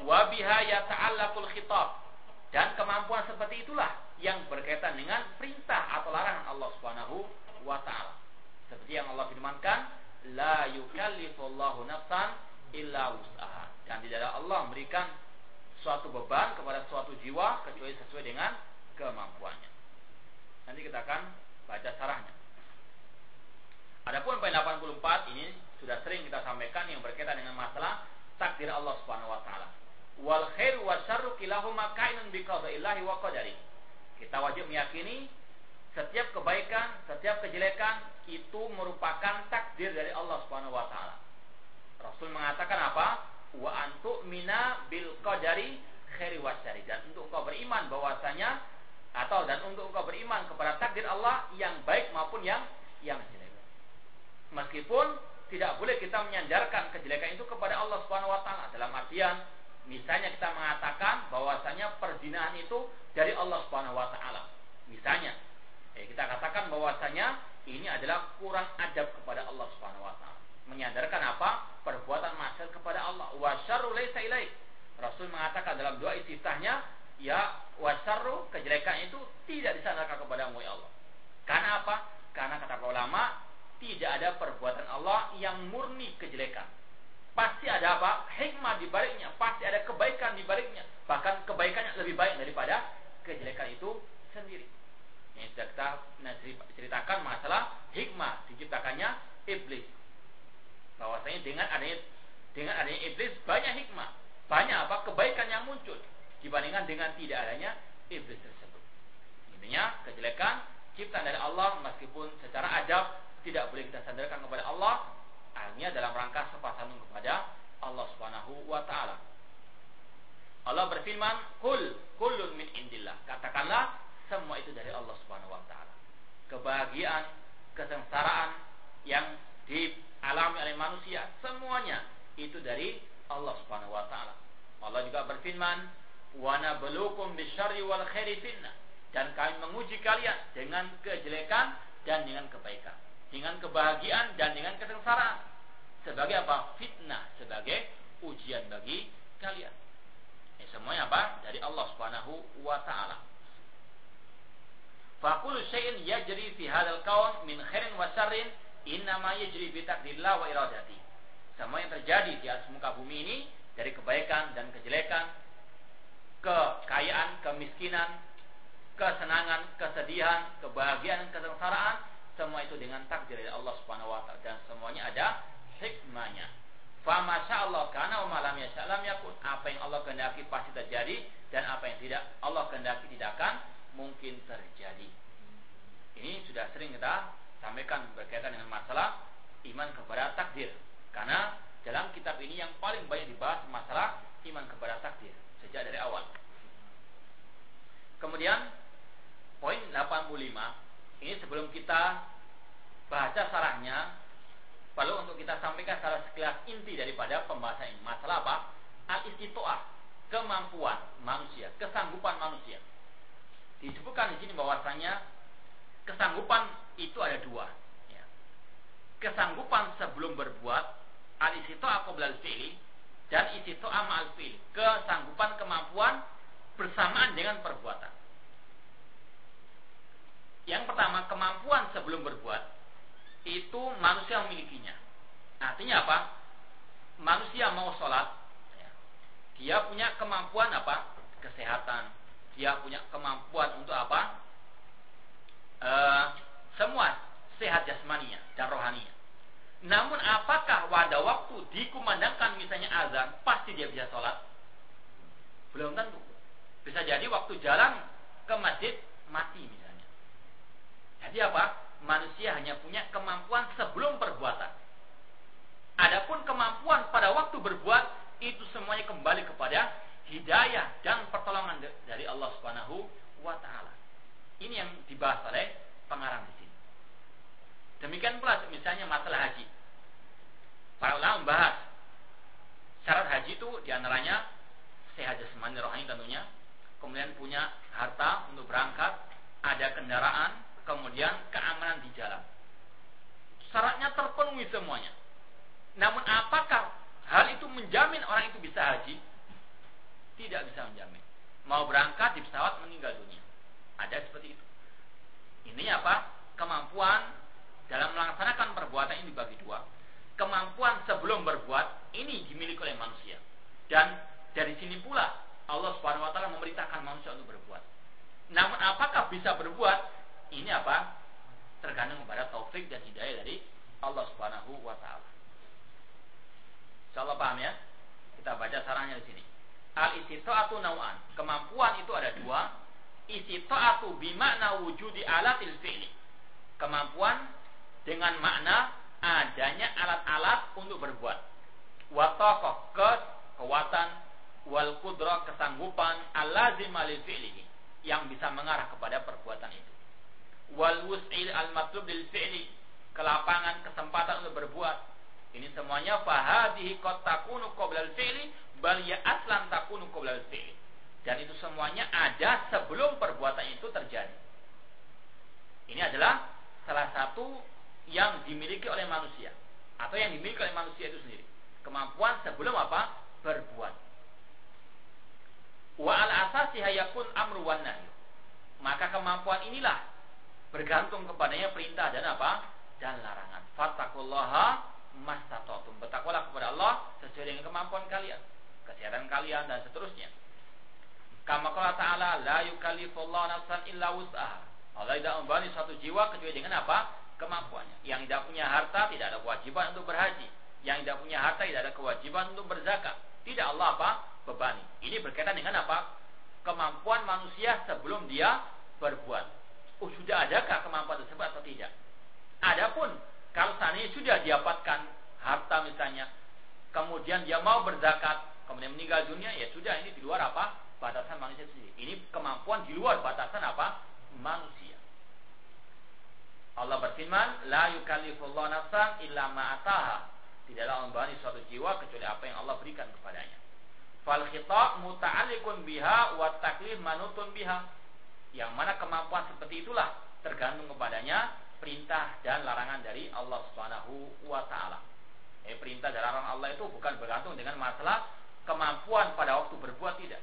wa biha yata'allaqul khitab dan kemampuan seperti itulah yang berkaitan dengan perintah atau larangan Allah Subhanahu wa taala. Seperti yang Allah firmankan, la yukallifullahu nafsan illa wus'aha. Dan tidak ada Allah memberikan suatu beban kepada suatu jiwa kecuali sesuai dengan kemampuannya. Nanti kita akan baca sarahnya. Adapun poin 84 ini sudah sering kita sampaikan yang berkaitan dengan masalah takdir Allah Subhanahu wa taala wal khair wa syarru kilahuma kainun bi qada'illahi wa qadari. Kita wajib meyakini setiap kebaikan, setiap kejelekan itu merupakan takdir dari Allah Subhanahu wa taala. Rasul mengatakan apa? Wa antu mina bil qadari khairi wa. Dan untuk engkau beriman bahwasanya atau dan untuk engkau beriman kepada takdir Allah yang baik maupun yang yang jelek. Meskipun tidak boleh kita menyandarkan kejelekan itu kepada Allah Subhanahu wa taala dalam artian Misalnya kita mengatakan bahwasanya perzinahan itu dari Allah Subhanahu wa taala. Misalnya, eh, kita katakan bahwasanya ini adalah kurang adab kepada Allah Subhanahu wa taala. Menyadarkan apa? Perbuatan maksiat kepada Allah. Wa syarru ilaik. Rasul mengatakan dalam doa istiftahnya, ya wasarru kejelekan itu tidak disandarkan kepada ya Allah. Karena apa? Karena kata ulama tidak ada perbuatan Allah yang murni kejelekan. Pasti ada apa? Hikmah di baliknya, pasti ada kebaikan di baliknya. Bahkan kebaikannya lebih baik daripada kejelekan itu sendiri. Yang sudah kita ceritakan masalah hikmah diciptakannya iblis. Bahwasanya dengan adanya dengan adanya iblis banyak hikmah, banyak apa kebaikan yang muncul dibandingkan dengan tidak adanya iblis tersebut. Intinya kejelekan ciptaan dari Allah meskipun secara adab tidak boleh kita sandarkan kepada Allah, artinya dalam rangka sepasang kepada Allah Subhanahu wa taala. Allah berfirman, "Kul kullun min indillah." Katakanlah semua itu dari Allah Subhanahu wa taala. Kebahagiaan, kesengsaraan yang dialami oleh manusia semuanya itu dari Allah Subhanahu wa taala. Allah juga berfirman, "Wa nabluukum bisyarri wal khairi fitnah." Dan kami menguji kalian dengan kejelekan dan dengan kebaikan, dengan kebahagiaan dan dengan kesengsaraan. Sebagai apa? Fitnah, sebagai ujian bagi kalian. Ini semuanya apa? Dari Allah Subhanahu wa taala. Fakul syai'in yajri fi hadzal kaun min khairin wa syarrin innama yajri bi taqdirillah wa iradati. Semua yang terjadi di atas muka bumi ini dari kebaikan dan kejelekan, kekayaan, kemiskinan, kesenangan, kesedihan, kebahagiaan, kesengsaraan, semua itu dengan takdir dari Allah Subhanahu wa taala dan semuanya ada hikmahnya. Fa Allah karena wa malam yasha'lam yakun. Apa yang Allah kehendaki pasti terjadi dan apa yang tidak Allah kehendaki tidak akan mungkin terjadi. Ini sudah sering kita sampaikan berkaitan dengan masalah iman kepada takdir. Karena dalam kitab ini yang paling banyak dibahas masalah iman kepada takdir sejak dari awal. Kemudian poin 85 ini sebelum kita baca sarahnya perlu untuk kita sampaikan salah sekilas inti daripada pembahasan ini. Masalah apa? Al-istitoah, kemampuan manusia, kesanggupan manusia. Disebutkan di sini bahwasanya kesanggupan itu ada dua. Ya. Kesanggupan sebelum berbuat, al-istitoah qoblal fi'li, dan istitoah ma'al fi'li. Kesanggupan kemampuan bersamaan dengan perbuatan. Yang pertama, kemampuan sebelum berbuat itu manusia memilikinya. Artinya apa? Manusia mau sholat, ya, dia punya kemampuan apa? Kesehatan. Dia punya kemampuan untuk apa? E, semua sehat jasmaninya dan rohaninya. Namun apakah pada waktu dikumandangkan misalnya azan, pasti dia bisa sholat? Belum tentu. Bisa jadi waktu jalan ke masjid mati misalnya. Jadi apa? Manusia hanya punya kemampuan sebelum perbuatan. Adapun kemampuan pada waktu berbuat itu semuanya kembali kepada hidayah dan pertolongan dari Allah Subhanahu wa taala. Ini yang dibahas oleh pengarang di sini. Demikian pula misalnya masalah haji. Para ulama membahas syarat haji itu di antaranya sehat jasmani rohani tentunya, kemudian punya harta untuk berangkat, ada kendaraan, kemudian keamanan di jalan. Syaratnya terpenuhi semuanya. Namun apakah hal itu menjamin orang itu bisa haji? Tidak bisa menjamin. Mau berangkat di pesawat meninggal dunia. Ada seperti itu. Ini apa? Kemampuan dalam melaksanakan perbuatan ini dibagi dua. Kemampuan sebelum berbuat ini dimiliki oleh manusia. Dan dari sini pula Allah Subhanahu wa taala memerintahkan manusia untuk berbuat. Namun apakah bisa berbuat? Ini apa? Tergantung kepada taufik dan hidayah dari Allah Subhanahu wa taala. Insyaallah paham ya? Kita baca sarannya di sini. Al istita'atu nau'an. Kemampuan itu ada dua. Istita'atu bimakna wujudi alatil fi'li. Kemampuan dengan makna adanya alat-alat untuk berbuat. Wa ke kekuatan wal kudrah kesanggupan allazimah lil fi'lihi yang bisa mengarah kepada perbuatan itu. Wal wus'il al matlub lil fi'li kelapangan kesempatan untuk berbuat. Ini semuanya fahadihi qad takunu qabla al fi'li bal ya aslan takunu qabla al fi'li. Dan itu semuanya ada sebelum perbuatan itu terjadi. Ini adalah salah satu yang dimiliki oleh manusia atau yang dimiliki oleh manusia itu sendiri. Kemampuan sebelum apa? Berbuat. Wa al asasi hayakun amru wan Maka kemampuan inilah bergantung kepadanya perintah dan apa? Dan larangan. Fattakullaha mastatotum. Bertakwalah kepada Allah sesuai dengan kemampuan kalian, kesehatan kalian dan seterusnya. Kama qala ta'ala la yukallifullahu nafsan illa wus'aha. Allah tidak membani suatu jiwa kecuali dengan apa? Kemampuannya. Yang tidak punya harta tidak ada kewajiban untuk berhaji. Yang tidak punya harta tidak ada kewajiban untuk berzakat. Tidak Allah apa? Bebani. Ini berkaitan dengan apa? Kemampuan manusia sebelum dia berbuat. Oh, sudah adakah kemampuan tersebut atau tidak? Adapun kalau seandainya sudah didapatkan harta misalnya, kemudian dia mau berzakat, kemudian meninggal dunia, ya sudah ini di luar apa? Batasan manusia sendiri. Ini kemampuan di luar batasan apa? Manusia. Allah berfirman, La yukallifullah nafsan illa ma'ataha. Tidaklah membebani suatu jiwa kecuali apa yang Allah berikan kepadanya. Fal khitab muta'alliqun biha wa taklif manutun biha. Yang mana kemampuan seperti itulah tergantung kepadanya perintah dan larangan dari Allah Subhanahu wa taala. Eh, perintah dan larangan Allah itu bukan bergantung dengan masalah kemampuan pada waktu berbuat tidak.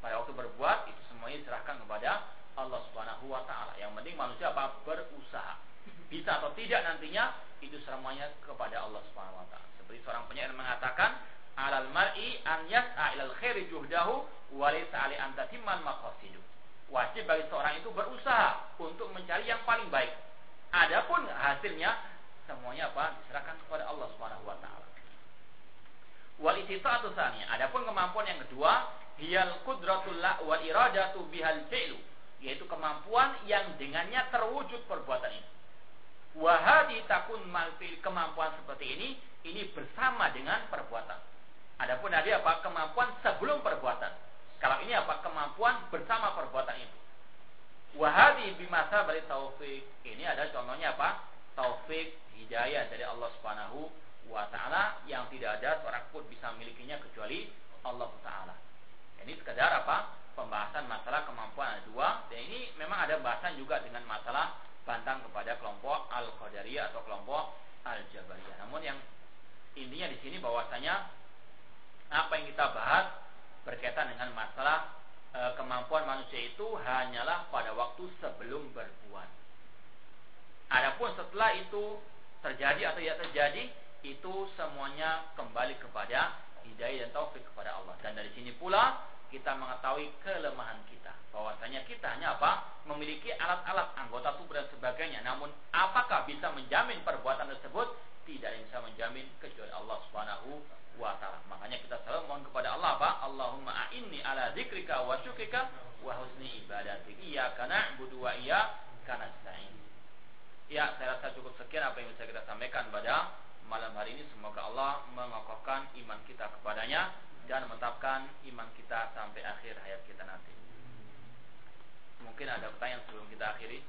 Pada waktu berbuat itu semuanya diserahkan kepada Allah Subhanahu wa taala. Yang penting manusia apa? berusaha. Bisa atau tidak nantinya itu semuanya kepada Allah Subhanahu wa taala. Seperti seorang penyair mengatakan, "Alal mar'i an yas'a ilal khairi juhdahu wa laysa 'ali an tatimmal maqasidu." Wajib bagi seorang itu berusaha untuk mencari yang paling baik Adapun hasilnya semuanya apa? Diserahkan kepada Allah Subhanahu wa taala. Wal istita'atu. Adapun kemampuan yang kedua, hiyal qudratul la wal iradatu bihal fi'lu, yaitu kemampuan yang dengannya terwujud perbuatan ini. Wahadi takun malfil kemampuan seperti ini ini bersama dengan perbuatan. Adapun ada apa? Kemampuan sebelum perbuatan. Kalau ini apa? Kemampuan bersama perbuatan itu. Wahadi bimasa bari taufik. Ini ada contohnya apa? Taufik hidayah dari Allah Subhanahu wa taala yang tidak ada seorang pun bisa memilikinya kecuali Allah taala. Ini sekedar apa? Pembahasan masalah kemampuan ada dua dan ini memang ada bahasan juga dengan masalah bantang kepada kelompok Al-Qadariyah atau kelompok Al-Jabariyah. Namun yang intinya di sini bahwasanya apa yang kita bahas berkaitan dengan masalah e, kemampuan manusia itu hanyalah pada waktu sebelum berbuat. Adapun setelah itu terjadi atau tidak terjadi, itu semuanya kembali kepada hidayah dan taufik kepada Allah. Dan dari sini pula kita mengetahui kelemahan kita. Bahwasanya kita hanya apa? Memiliki alat-alat anggota tubuh dan sebagainya. Namun apakah bisa menjamin perbuatan tersebut? Tidak yang bisa menjamin kecuali Allah Subhanahu wa taala. Makanya kita selalu mohon kepada Allah apa? Allahumma a'inni ala dzikrika wa syukrika wa husni ibadatik. Iyyaka na'budu wa iyyaka nasta'in. Ya, saya rasa cukup sekian apa yang bisa kita sampaikan pada malam hari ini. Semoga Allah mengokohkan iman kita kepadanya dan menetapkan iman kita sampai akhir hayat kita nanti. Mungkin ada pertanyaan sebelum kita akhiri.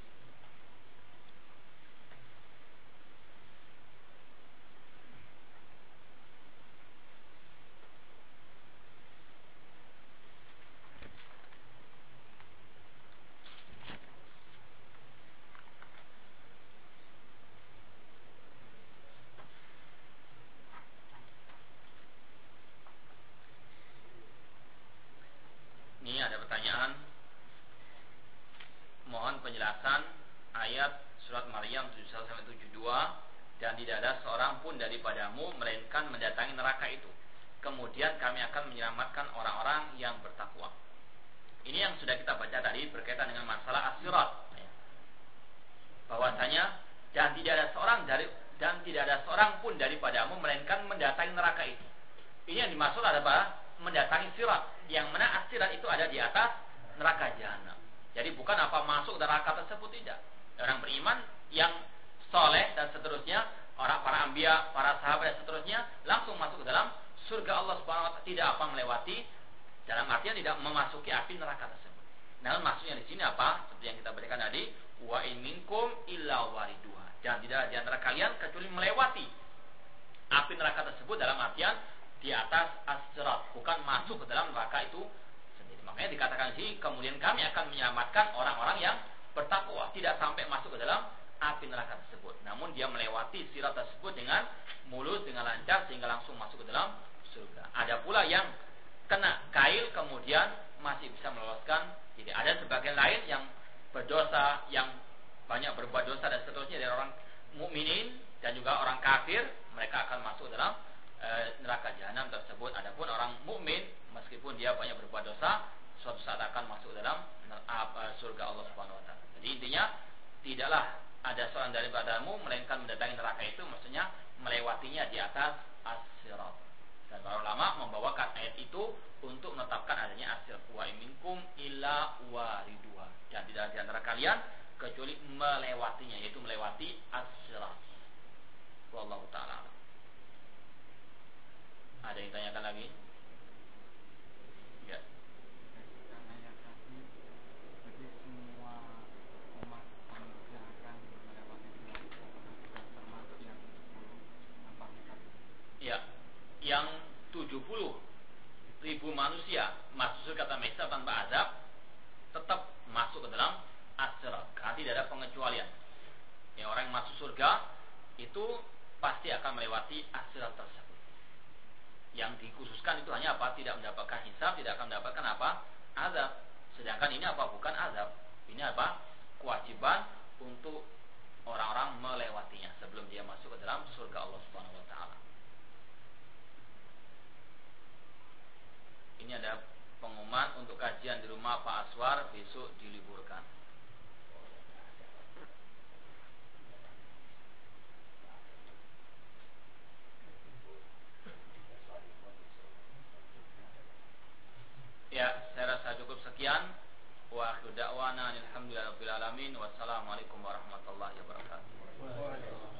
penjelasan ayat surat Maryam 71 72 dan tidak ada seorang pun daripadamu melainkan mendatangi neraka itu. Kemudian kami akan menyelamatkan orang-orang yang bertakwa. Ini yang sudah kita baca tadi berkaitan dengan masalah asirat. Bahwasanya dan tidak ada seorang dari dan tidak ada seorang pun daripadamu melainkan mendatangi neraka itu. Ini yang dimaksud adalah mendatangi sirat. Yang mana asirat itu ada di atas neraka jahanam. Jadi bukan apa masuk neraka tersebut tidak. Orang beriman yang soleh dan seterusnya, orang para ambia, para sahabat dan seterusnya langsung masuk ke dalam surga Allah Subhanahu wa taala tidak apa melewati dalam artian tidak memasuki api neraka tersebut. Namun maksudnya di sini apa? Seperti yang kita berikan tadi, wa in minkum illa wariduha. Dan tidak di antara kalian kecuali melewati api neraka tersebut dalam artian di atas asrat, bukan masuk ke dalam neraka itu Makanya dikatakan sih kemudian kami akan menyelamatkan orang-orang yang bertakwa, tidak sampai masuk ke dalam api neraka tersebut. Namun dia melewati sirat tersebut dengan mulus, dengan lancar sehingga langsung masuk ke dalam surga. Ada pula yang kena kail kemudian masih bisa meloloskan jadi ada sebagian lain yang berdosa yang banyak berbuat dosa dan seterusnya dari orang mukminin dan juga orang kafir mereka akan masuk dalam e, neraka jahanam tersebut adapun orang mukmin meskipun dia banyak berbuat dosa suatu saat akan masuk dalam e, surga Allah Subhanahu wa taala jadi intinya tidaklah ada seorang daripadamu melainkan mendatangi neraka itu maksudnya melewatinya di atas as-sirat dan para ulama membawakan ayat itu untuk menetapkan adanya asir wa minkum illa waridua dan tidak di antara kalian kecuali melewatinya yaitu melewati as-sirat. Wallahu taala. Ada yang tanyakan lagi? Ya, yang 70 ribu manusia masuk surga tanpa hisab tanpa azab tetap masuk ke dalam asrat tidak ada pengecualian. Ya, orang yang masuk surga itu pasti akan melewati asrat tersebut. Yang dikhususkan itu hanya apa? Tidak mendapatkan hisab tidak akan mendapatkan apa? Azab. Sedangkan ini apa? Bukan azab. Ini apa? Kewajiban untuk orang-orang melewatinya sebelum dia masuk ke dalam surga Allah Subhanahu wa taala Ini ada pengumuman untuk kajian di rumah Pak Aswar besok diliburkan. Ya, saya rasa cukup sekian. Wa akhiru da'wana alamin. Wassalamualaikum warahmatullahi wabarakatuh.